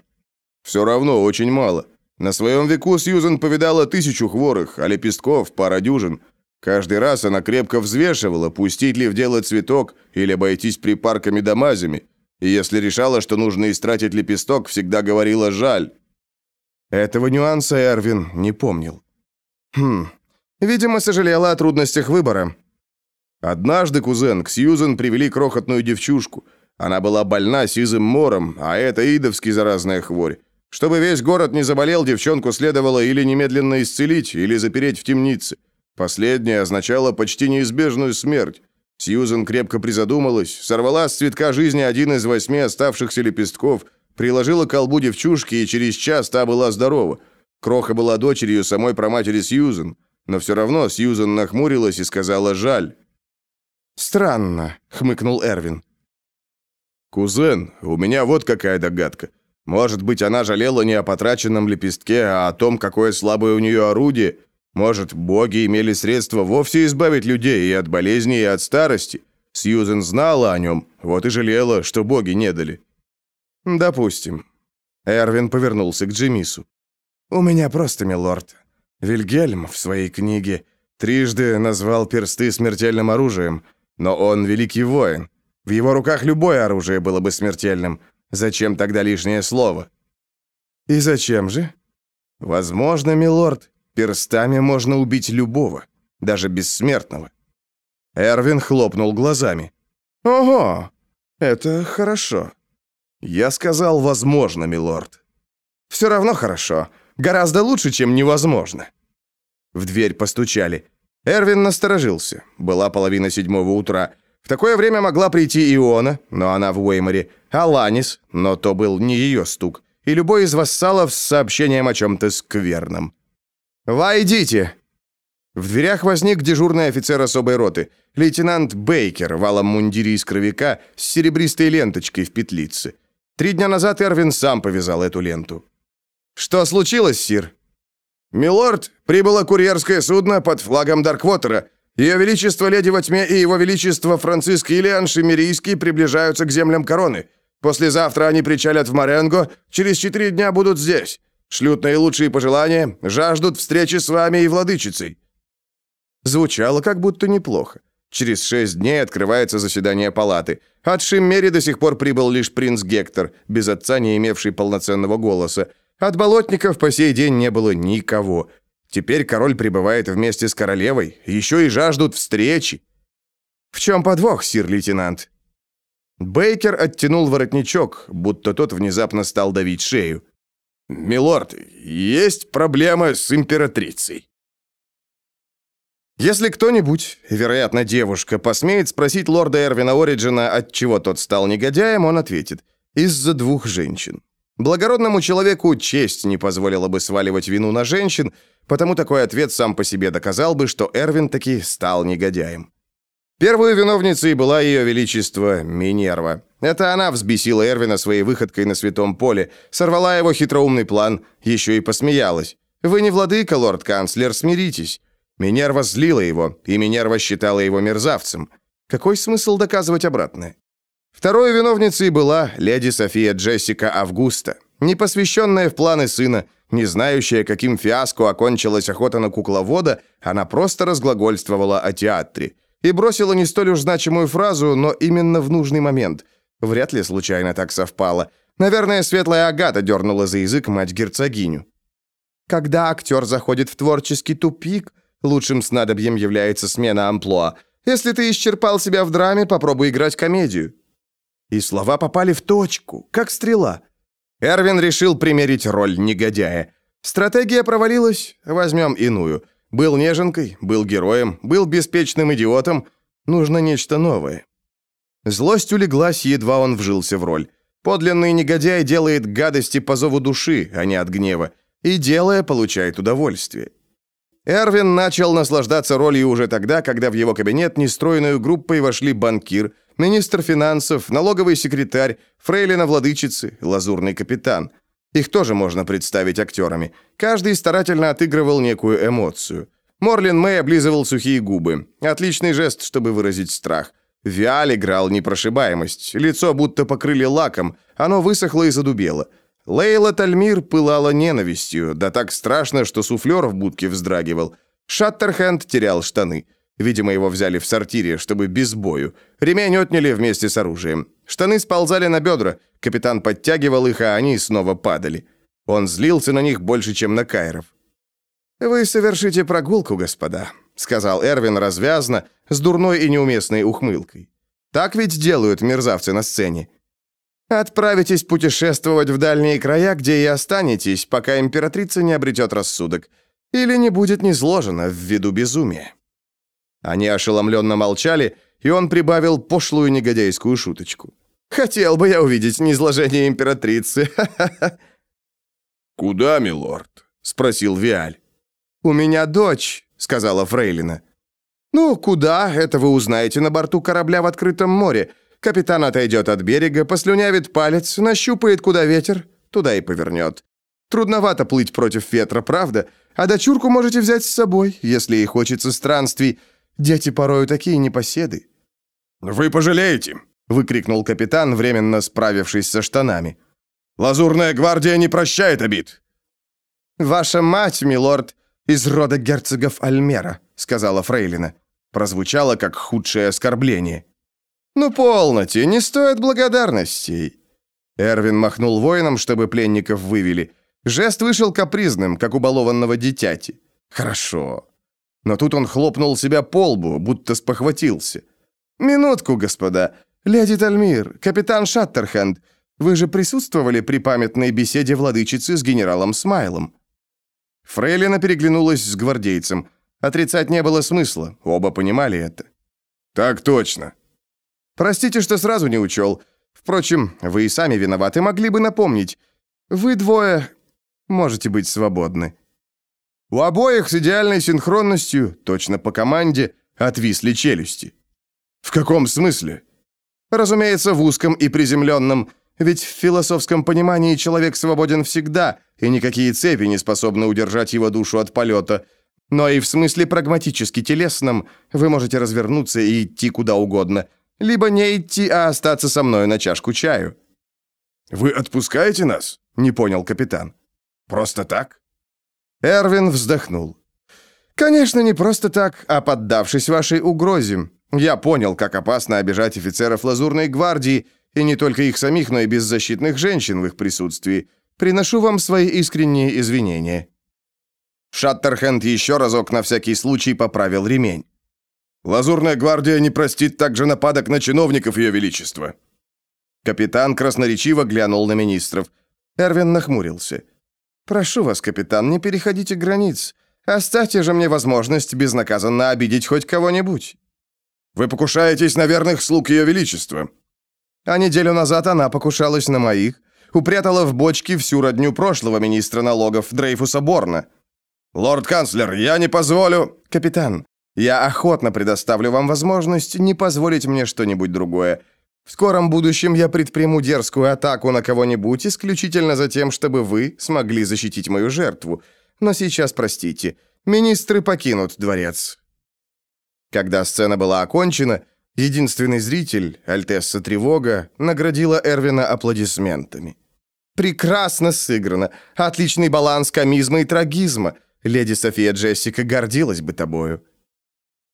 Все равно очень мало. На своем веку Сьюзен повидала тысячу хворых, а лепестков – пара дюжин. Каждый раз она крепко взвешивала, пустить ли в дело цветок или обойтись припарками да. И если решала, что нужно истратить лепесток, всегда говорила «жаль». Этого нюанса Эрвин не помнил. Хм, видимо, сожалела о трудностях выбора. Однажды, кузен, к Сьюзен привели крохотную девчушку. Она была больна сизым мором, а это идовский заразная хворь. Чтобы весь город не заболел, девчонку следовало или немедленно исцелить, или запереть в темнице. Последнее означало почти неизбежную смерть. Сьюзен крепко призадумалась, сорвала с цветка жизни один из восьми оставшихся лепестков, приложила к колбу девчушки, и через час та была здорова. Кроха была дочерью самой проматери Сьюзен, но все равно Сьюзен нахмурилась и сказала «жаль». «Странно», — хмыкнул Эрвин. «Кузен, у меня вот какая догадка. Может быть, она жалела не о потраченном лепестке, а о том, какое слабое у нее орудие, может, боги имели средства вовсе избавить людей и от болезней, и от старости? Сьюзен знала о нем, вот и жалела, что боги не дали. Допустим. Эрвин повернулся к Джемису. У меня просто, милорд. Вильгельм в своей книге трижды назвал персты смертельным оружием, но он великий воин. В его руках любое оружие было бы смертельным. Зачем тогда лишнее слово? И зачем же? Возможно, милорд, Перстами можно убить любого, даже бессмертного. Эрвин хлопнул глазами. «Ого, это хорошо». Я сказал «возможно, милорд». «Все равно хорошо. Гораздо лучше, чем невозможно». В дверь постучали. Эрвин насторожился. Была половина седьмого утра. В такое время могла прийти Иона, но она в Уэйморе, Аланис, но то был не ее стук, и любой из вассалов с сообщением о чем-то скверном. «Войдите!» В дверях возник дежурный офицер особой роты, лейтенант Бейкер в алом из кровяка с серебристой ленточкой в петлице. Три дня назад Эрвин сам повязал эту ленту. «Что случилось, сир?» «Милорд, прибыло курьерское судно под флагом Дарквотера. Ее Величество Леди во тьме и Его Величество Франциск Ильян Шемерийский приближаются к землям короны. Послезавтра они причалят в Маренго, через четыре дня будут здесь. Шлют наилучшие пожелания, жаждут встречи с вами и владычицей». Звучало как будто неплохо. Через шесть дней открывается заседание палаты. От Шиммери до сих пор прибыл лишь принц Гектор, без отца не имевший полноценного голоса. От болотников по сей день не было никого. Теперь король прибывает вместе с королевой, еще и жаждут встречи. «В чем подвох, сир-лейтенант?» Бейкер оттянул воротничок, будто тот внезапно стал давить шею. «Милорд, есть проблема с императрицей». Если кто-нибудь, вероятно, девушка, посмеет спросить лорда Эрвина Ориджина, от чего тот стал негодяем, он ответит «из-за двух женщин». Благородному человеку честь не позволила бы сваливать вину на женщин, потому такой ответ сам по себе доказал бы, что Эрвин таки стал негодяем. Первой виновницей была ее величество Минерва. Это она взбесила Эрвина своей выходкой на святом поле, сорвала его хитроумный план, еще и посмеялась. «Вы не владыка, лорд-канцлер, смиритесь». Минерва злила его, и Минерва считала его мерзавцем. Какой смысл доказывать обратное? Второй виновницей была леди София Джессика Августа, непосвященная в планы сына, не знающая, каким фиаско окончилась охота на кукловода, она просто разглагольствовала о театре и бросила не столь уж значимую фразу, но именно в нужный момент. Вряд ли случайно так совпало. Наверное, светлая Агата дернула за язык мать-герцогиню. Когда актер заходит в творческий тупик, лучшим снадобьем является смена амплуа. Если ты исчерпал себя в драме, попробуй играть комедию. И слова попали в точку, как стрела. Эрвин решил примерить роль негодяя. Стратегия провалилась, возьмем иную. Был неженкой, был героем, был беспечным идиотом. Нужно нечто новое. Злость улеглась, едва он вжился в роль. Подлинный негодяй делает гадости по зову души, а не от гнева. И делая, получает удовольствие. Эрвин начал наслаждаться ролью уже тогда, когда в его кабинет нестроенную группой вошли банкир – министр финансов, налоговый секретарь, фрейлина владычицы, лазурный капитан. Их тоже можно представить актерами. Каждый старательно отыгрывал некую эмоцию. Морлин Мэй облизывал сухие губы. Отличный жест, чтобы выразить страх. Виаль играл непрошибаемость. Лицо будто покрыли лаком. Оно высохло и задубело. Лейла Тальмир пылала ненавистью, да так страшно, что суфлер в будке вздрагивал. Шаттерхенд терял штаны. Видимо, его взяли в сортире, чтобы без бою. Ремень отняли вместе с оружием. Штаны сползали на бедра. Капитан подтягивал их, а они снова падали. Он злился на них больше, чем на Кайров. «Вы совершите прогулку, господа», — сказал Эрвин развязно, с дурной и неуместной ухмылкой. «Так ведь делают мерзавцы на сцене. Отправитесь путешествовать в дальние края, где и останетесь, пока императрица не обретет рассудок. Или не будет низложена ввиду безумия». Они ошеломленно молчали, и он прибавил пошлую негодяйскую шуточку. «Хотел бы я увидеть низложение императрицы!» «Куда, милорд?» — спросил Виаль. «У меня дочь», — сказала Фрейлина. «Ну, куда, это вы узнаете на борту корабля в открытом море. Капитан отойдет от берега, послюнявит палец, нащупает, куда ветер, туда и повернет. Трудновато плыть против ветра, правда? А дочурку можете взять с собой, если ей хочется странствий, Дети порою такие непоседы». «Вы пожалеете!» — выкрикнул капитан, временно справившись со штанами. «Лазурная гвардия не прощает обид!» «Ваша мать, милорд, из рода герцогов Альмера», — сказала Фрейлина. Прозвучало, как худшее оскорбление. «Ну, полноте, не стоит благодарностей». Эрвин махнул воинам, чтобы пленников вывели. Жест вышел капризным, как у балованного дитяти. «Хорошо. Но тут он хлопнул себя по лбу, будто спохватился. «Минутку, господа. Леди Тальмир, капитан Шаттерхенд, вы же присутствовали при памятной беседе владычицы с генералом Смайлом?» Фрейлина переглянулась с гвардейцем. Отрицать не было смысла, оба понимали это. «Так точно». «Простите, что сразу не учел. Впрочем, вы и сами виноваты, могли бы напомнить. Вы двое можете быть свободны». У обоих с идеальной синхронностью, точно по команде, отвисли челюсти. В каком смысле? Разумеется, в узком и приземленном, ведь в философском понимании человек свободен всегда, и никакие цепи не способны удержать его душу от полета. Но и в смысле прагматически телесном вы можете развернуться и идти куда угодно. Либо не идти, а остаться со мной на чашку чаю. «Вы отпускаете нас?» — не понял капитан. «Просто так?» Эрвин вздохнул. «Конечно, не просто так, а поддавшись вашей угрозе. Я понял, как опасно обижать офицеров Лазурной гвардии, и не только их самих, но и беззащитных женщин в их присутствии. Приношу вам свои искренние извинения». Шаттерхенд еще разок на всякий случай поправил ремень. «Лазурная гвардия не простит также нападок на чиновников Ее Величества». Капитан красноречиво глянул на министров. Эрвин нахмурился. «Прошу вас, капитан, не переходите границ. Оставьте же мне возможность безнаказанно обидеть хоть кого-нибудь». «Вы покушаетесь на верных слуг Ее Величества». А неделю назад она покушалась на моих, упрятала в бочки всю родню прошлого министра налогов Дрейфуса Борна. «Лорд-канцлер, я не позволю...» «Капитан, я охотно предоставлю вам возможность не позволить мне что-нибудь другое. В скором будущем я предприму дерзкую атаку на кого-нибудь исключительно за тем, чтобы вы смогли защитить мою жертву. Но сейчас, простите, министры покинут дворец». Когда сцена была окончена, Единственный зритель, Альтесса Тревога, наградила Эрвина аплодисментами. «Прекрасно сыграно! Отличный баланс комизма и трагизма! Леди София Джессика гордилась бы тобою!»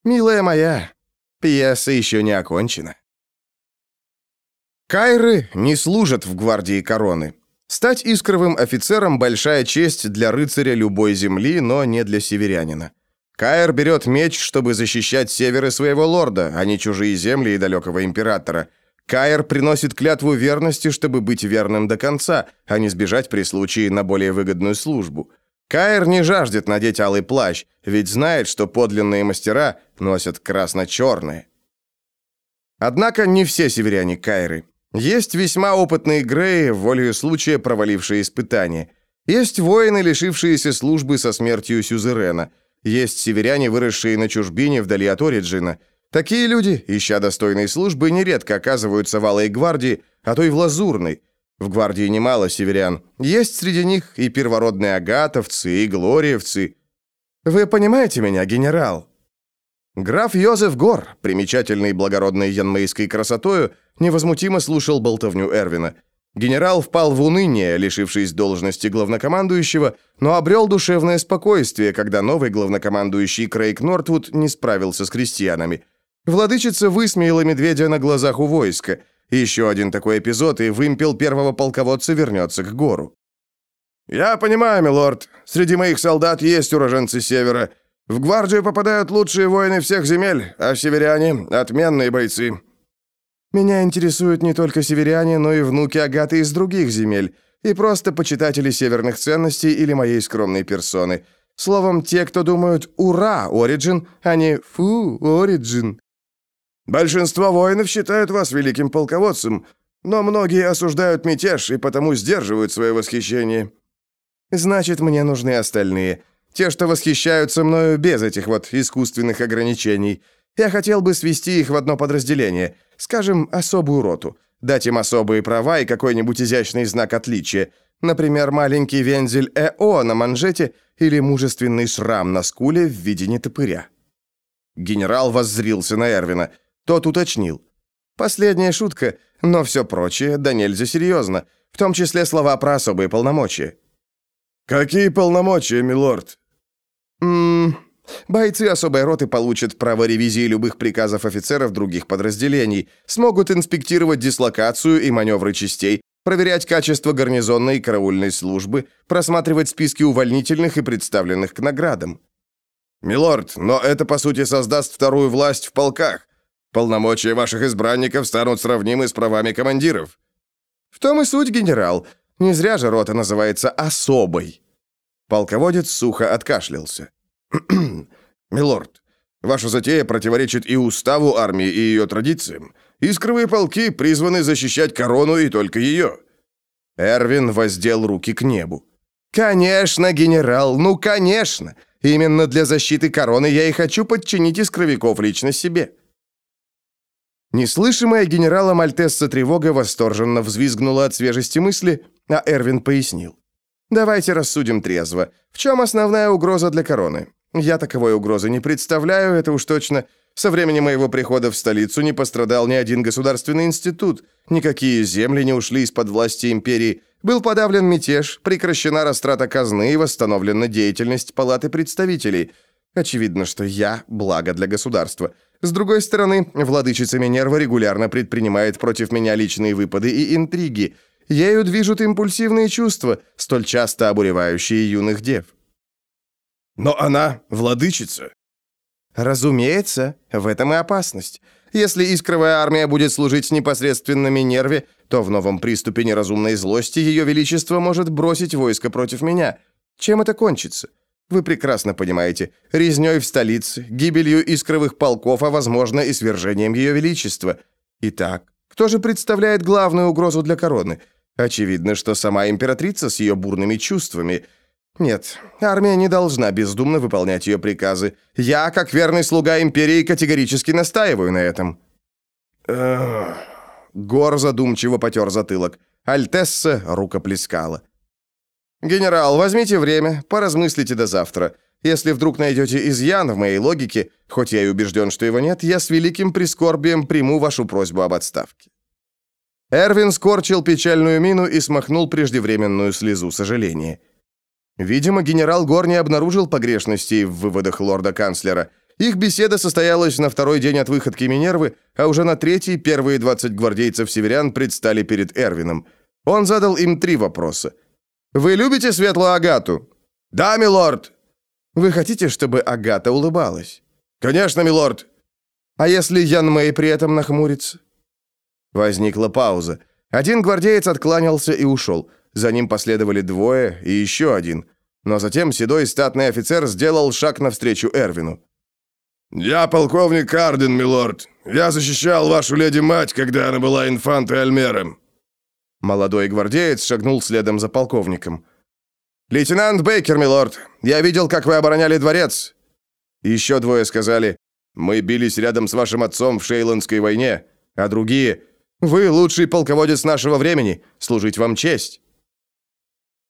«Милая моя, пьеса еще не окончена!» Кайры не служат в гвардии короны. Стать искровым офицером – большая честь для рыцаря любой земли, но не для северянина. Каэр берет меч, чтобы защищать северы своего лорда, а не чужие земли и далекого императора. Каэр приносит клятву верности, чтобы быть верным до конца, а не сбежать при случае на более выгодную службу. Каэр не жаждет надеть алый плащ, ведь знает, что подлинные мастера носят красно-черные. Однако не все северяне Кайры. Есть весьма опытные Греи, волею случая провалившие испытания. Есть воины, лишившиеся службы со смертью Сюзерена – есть северяне, выросшие на чужбине вдали от Ориджина. Такие люди, ища достойной службы, нередко оказываются в Алой гвардии, а то и в Лазурной. В гвардии немало северян. Есть среди них и первородные агатовцы, и глориевцы. Вы понимаете меня, генерал? Граф Йозеф Гор, примечательный благородной янмейской красотою, невозмутимо слушал болтовню Эрвина – Генерал впал в уныние, лишившись должности главнокомандующего, но обрел душевное спокойствие, когда новый главнокомандующий Крейг Нортвуд не справился с крестьянами. Владычица высмеяла медведя на глазах у войска. Еще один такой эпизод, и вымпел первого полководца вернется к гору. «Я понимаю, милорд. Среди моих солдат есть уроженцы Севера. В гвардию попадают лучшие воины всех земель, а северяне — отменные бойцы. Меня интересуют не только северяне, но и внуки Агаты из других земель, и просто почитатели северных ценностей или моей скромной персоны. Словом, те, кто думают «Ура, Ориджин», а не «Фу, Ориджин». Большинство воинов считают вас великим полководцем, но многие осуждают мятеж и потому сдерживают свое восхищение. Значит, мне нужны остальные. Те, что восхищаются мною без этих вот искусственных ограничений. Я хотел бы свести их в одно подразделение – Скажем, особую роту. Дать им особые права и какой-нибудь изящный знак отличия. Например, маленький вензель ЭО на манжете или мужественный шрам на скуле в виде нетопыря. Генерал воззрился на Эрвина. Тот уточнил. Последняя шутка, но все прочее да нельзя серьезно, в том числе слова про особые полномочия. «Какие полномочия, милорд?» «Ммм, Бойцы особой роты получат право ревизии любых приказов офицеров других подразделений, смогут инспектировать дислокацию и маневры частей, проверять качество гарнизонной и караульной службы, просматривать списки увольнительных и представленных к наградам. «Милорд, но это, по сути, создаст вторую власть в полках. Полномочия ваших избранников станут сравнимы с правами командиров». «В том и суть, генерал. Не зря же рота называется «особой». Полководец сухо откашлялся. «Милорд, ваша затея противоречит и уставу армии, и ее традициям. Искровые полки призваны защищать корону и только ее». Эрвин воздел руки к небу. «Конечно, генерал, ну конечно! Именно для защиты короны я и хочу подчинить искровиков лично себе». Неслышимая генерала Мальтесса тревога восторженно взвизгнула от свежести мысли, а Эрвин пояснил. «Давайте рассудим трезво. В чем основная угроза для короны? Я таковой угрозы не представляю, это уж точно. Со времени моего прихода в столицу не пострадал ни один государственный институт, никакие земли не ушли из-под власти империи, был подавлен мятеж, прекращена растрата казны и восстановлена деятельность палаты представителей. Очевидно, что я – благо для государства. С другой стороны, владычица Минерва регулярно предпринимает против меня личные выпады и интриги. Ею движут импульсивные чувства, столь часто обуревающие юных дев. Но она владычица. Разумеется, в этом и опасность. Если искровая армия будет служить непосредственно Минерве, то в новом приступе неразумной злости ее величество может бросить войско против меня. Чем это кончится? Вы прекрасно понимаете, резнёй в столице, гибелью искровых полков, а возможно и свержением ее величества. Итак, кто же представляет главную угрозу для короны? Очевидно, что сама императрица с ее бурными чувствами – нет, армия не должна бездумно выполнять ее приказы. Я, как верный слуга империи, категорически настаиваю на этом. Гор задумчиво потер затылок. Альтесса рукоплескала. «Генерал, возьмите время, поразмыслите до завтра. Если вдруг найдете изъян в моей логике, хоть я и убежден, что его нет, я с великим прискорбием приму вашу просьбу об отставке». Эрвин скорчил печальную мину и смахнул преждевременную слезу сожаления. Видимо, генерал Гор не обнаружил погрешностей в выводах лорда-канцлера. Их беседа состоялась на второй день от выходки Минервы, а уже на третий первые 20 гвардейцев-северян предстали перед Эрвином. Он задал им три вопроса. «Вы любите светлую Агату?» «Да, милорд!» «Вы хотите, чтобы Агата улыбалась?» «Конечно, милорд!» «А если Ян Мэй при этом нахмурится?» Возникла пауза. Один гвардеец откланялся и ушел. За ним последовали двое и еще один. Но затем седой статный офицер сделал шаг навстречу Эрвину. «Я полковник Карден, милорд. Я защищал вашу леди-мать, когда она была инфантой Альмером». Молодой гвардеец шагнул следом за полковником. «Лейтенант Бейкер, милорд, я видел, как вы обороняли дворец». Еще двое сказали, «Мы бились рядом с вашим отцом в Шейландской войне», а другие, «Вы лучший полководец нашего времени, служить вам честь».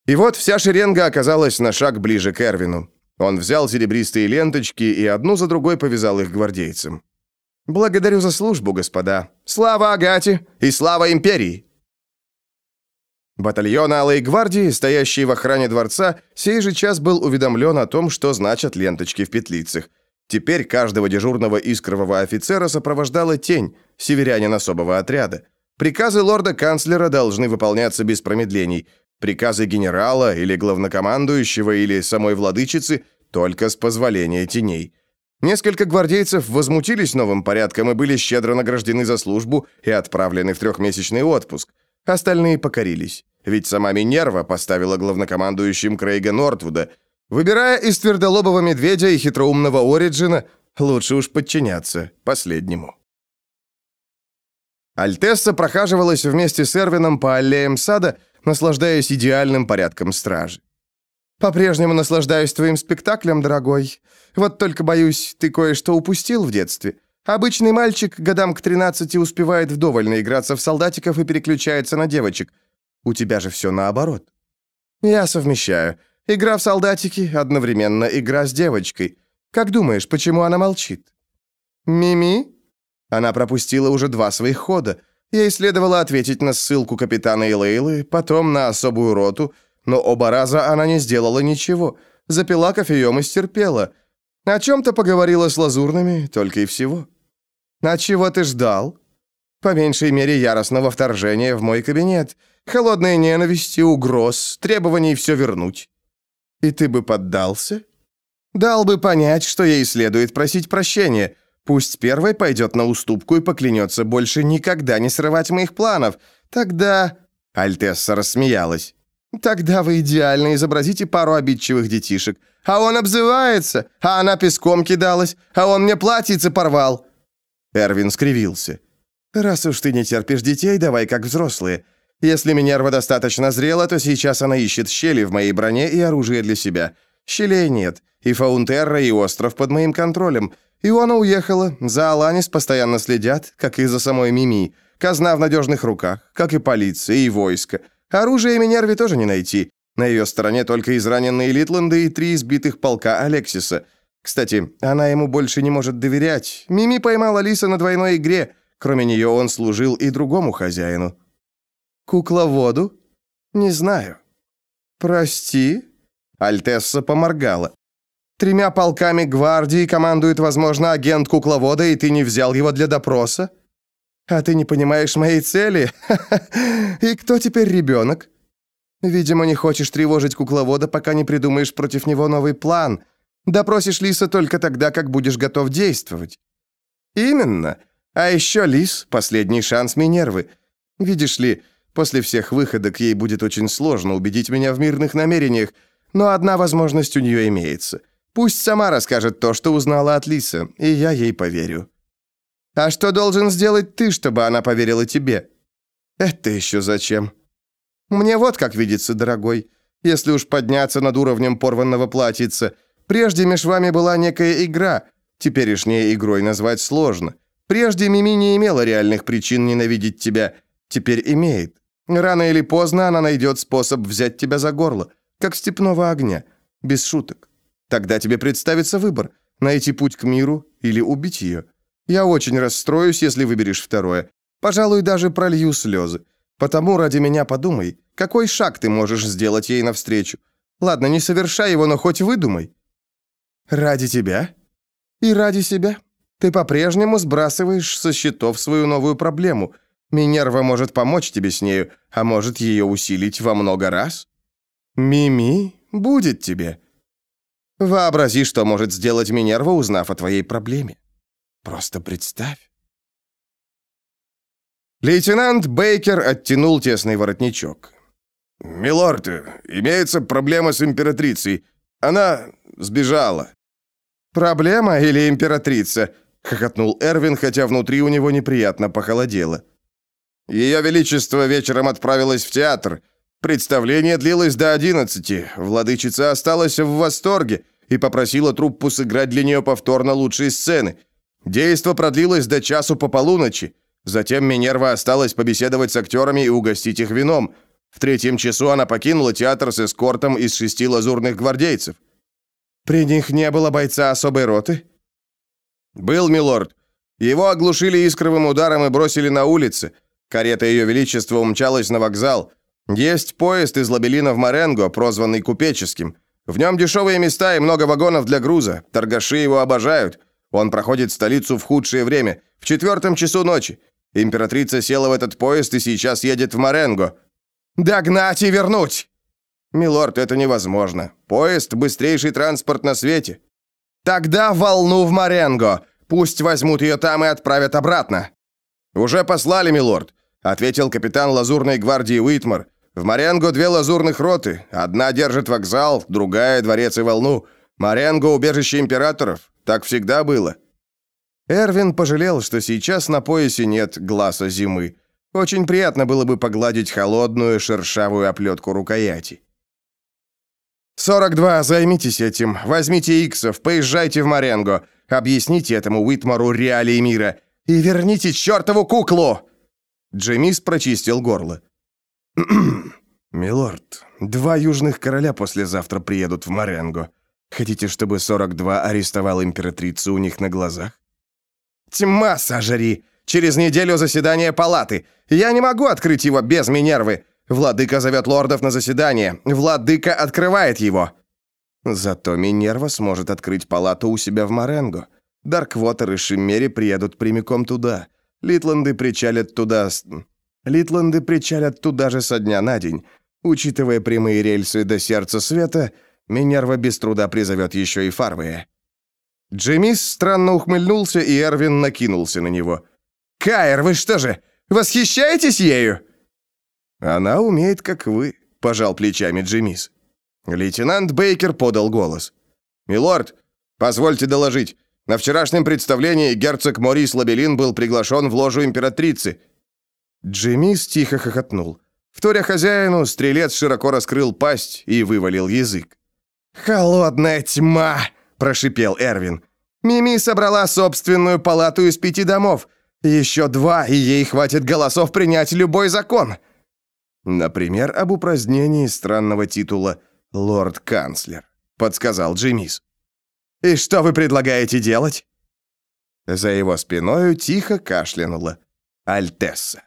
И вот вся шеренга оказалась на шаг ближе к Эрвину. Он взял серебристые ленточки и одну за другой повязал их гвардейцам. «Благодарю за службу, господа. Слава Агате и слава империи!» Батальон Алой гвардии, стоящий в охране дворца, сей же час был уведомлен о том, что значат ленточки в петлицах. Теперь каждого дежурного искрового офицера сопровождала тень, северянин особого отряда. Приказы лорда-канцлера должны выполняться без промедлений. Приказы генерала или главнокомандующего или самой владычицы только с позволения теней. Несколько гвардейцев возмутились новым порядком и были щедро награждены за службу и отправлены в трехмесячный отпуск. Остальные покорились. Ведь сама Минерва поставила главнокомандующим Крейга Нортвуда. Выбирая из твердолобого медведя и хитроумного Ориджина, лучше уж подчиняться последнему. Альтесса прохаживалась вместе с Эрвином по аллеям сада, наслаждаясь идеальным порядком стражи. «По-прежнему наслаждаюсь твоим спектаклем, дорогой. Вот только, боюсь, ты кое-что упустил в детстве. Обычный мальчик годам к 13 успевает вдоволь наиграться в солдатиков и переключается на девочек. У тебя же все наоборот». «Я совмещаю. Игра в солдатики, одновременно игра с девочкой. Как думаешь, почему она молчит?» «Мими?» Она пропустила уже два своих хода. Ей следовало ответить на ссылку капитана Илейлы, потом на особую роту, но оба раза она не сделала ничего. Запила кофеем и стерпела. О чем-то поговорила с лазурными, только и всего. «А чего ты ждал?» «По меньшей мере яростного вторжения в мой кабинет, холодной ненависти, угроз, требований все вернуть». «И ты бы поддался?» «Дал бы понять, что ей следует просить прощения, Пусть первой пойдет на уступку и поклянется больше никогда не срывать моих планов. Тогда...» Альтесса рассмеялась. «Тогда вы идеально изобразите пару обидчивых детишек. А он обзывается, а она песком кидалась, а он мне платьице порвал». Эрвин скривился. «Раз уж ты не терпишь детей, давай как взрослые. Если Минерва достаточно зрела, то сейчас она ищет щели в моей броне и оружие для себя. Щелей нет, и Фаунтерра, и остров под моим контролем. Иона уехала, за Аланис постоянно следят, как и за самой Мими. Казна в надежных руках, как и полиция, и войско. Оружие Минерви тоже не найти. На ее стороне только израненные Литланды и три избитых полка Алексиса. Кстати, она ему больше не может доверять. Мими поймала Лиса на двойной игре. Кроме нее он служил и другому хозяину. «Кукловоду? Не знаю». «Прости?» Альтесса поморгала. Тремя полками гвардии командует, возможно, агент кукловода, и ты не взял его для допроса? А ты не понимаешь моей цели? И кто теперь ребенок? Видимо, не хочешь тревожить кукловода, пока не придумаешь против него новый план. Допросишь Лиса только тогда, как будешь готов действовать. Именно. А еще Лис — последний шанс Минервы. Видишь ли, после всех выходок ей будет очень сложно убедить меня в мирных намерениях, но одна возможность у нее имеется — Пусть сама расскажет то, что узнала от Лисы, и я ей поверю. А что должен сделать ты, чтобы она поверила тебе? Это еще зачем? Мне вот как видится, дорогой. Если уж подняться над уровнем порванного платьица, прежде меж вами была некая игра, теперешней игрой назвать сложно. Прежде Мими не имела реальных причин ненавидеть тебя, теперь имеет. Рано или поздно она найдет способ взять тебя за горло, как степного огня, без шуток. Тогда тебе представится выбор – найти путь к миру или убить ее. Я очень расстроюсь, если выберешь второе. Пожалуй, даже пролью слезы. Потому ради меня подумай, какой шаг ты можешь сделать ей навстречу. Ладно, не совершай его, но хоть выдумай. Ради тебя? И ради себя. Ты по-прежнему сбрасываешь со счетов свою новую проблему. Минерва может помочь тебе с нею, а может ее усилить во много раз. Мими будет тебе. Вообрази, что может сделать Минерва, узнав о твоей проблеме. Просто представь. Лейтенант Бейкер оттянул тесный воротничок. «Милорд, имеется проблема с императрицей. Она сбежала». «Проблема или императрица?» — хохотнул Эрвин, хотя внутри у него неприятно похолодело. «Ее Величество вечером отправилась в театр. Представление длилось до одиннадцати. Владычица осталась в восторге и попросила труппу сыграть для нее повторно лучшие сцены. Действо продлилось до часу по полуночи. Затем Минерва осталась побеседовать с актерами и угостить их вином. В третьем часу она покинула театр с эскортом из шести лазурных гвардейцев. При них не было бойца особой роты? Был, милорд. Его оглушили искровым ударом и бросили на улице. Карета Ее Величества умчалась на вокзал. Есть поезд из Лабелина в Маренго, прозванный Купеческим. В нем дешевые места и много вагонов для груза. Торгаши его обожают. Он проходит столицу в худшее время, в четвертом часу ночи. Императрица села в этот поезд и сейчас едет в Маренго. Догнать и вернуть! Милорд, это невозможно. Поезд — быстрейший транспорт на свете. Тогда волну в Маренго. Пусть возьмут ее там и отправят обратно. Уже послали, милорд, ответил капитан лазурной гвардии Уитмар. В Маренго две лазурных роты. Одна держит вокзал, другая — дворец и волну. Маренго — убежище императоров. Так всегда было. Эрвин пожалел, что сейчас на поясе нет глаза зимы. Очень приятно было бы погладить холодную шершавую оплетку рукояти. «42, займитесь этим. Возьмите иксов, поезжайте в Маренго. Объясните этому Уитмару реалии мира. И верните чертову куклу!» Джемис прочистил горло. «Милорд, два южных короля послезавтра приедут в Маренго. Хотите, чтобы 42 арестовал императрицу у них на глазах? Тьма сожри! Через неделю заседание палаты. Я не могу открыть его без Минервы. Владыка зовет лордов на заседание. Владыка открывает его. Зато Минерва сможет открыть палату у себя в Маренго. Дарквотер и Шиммери приедут прямиком туда. Литланды причалят туда... Литланды причалят туда же со дня на день. Учитывая прямые рельсы до сердца света, Минерва без труда призовет еще и Фарвея. Джемис странно ухмыльнулся, и Эрвин накинулся на него. «Кайр, вы что же, восхищаетесь ею?» «Она умеет, как вы», — пожал плечами Джемис. Лейтенант Бейкер подал голос. «Милорд, позвольте доложить. На вчерашнем представлении герцог Морис Лабелин был приглашен в ложу императрицы». Джемис тихо хохотнул. Вторя хозяину, стрелец широко раскрыл пасть и вывалил язык. «Холодная тьма!» прошипел Эрвин. Мими собрала собственную палату из пяти домов. Еще два, и ей хватит голосов принять любой закон. Например, об упразднении странного титула «Лорд-канцлер», подсказал Джимис. «И что вы предлагаете делать?» За его спиной тихо кашлянула Альтесса.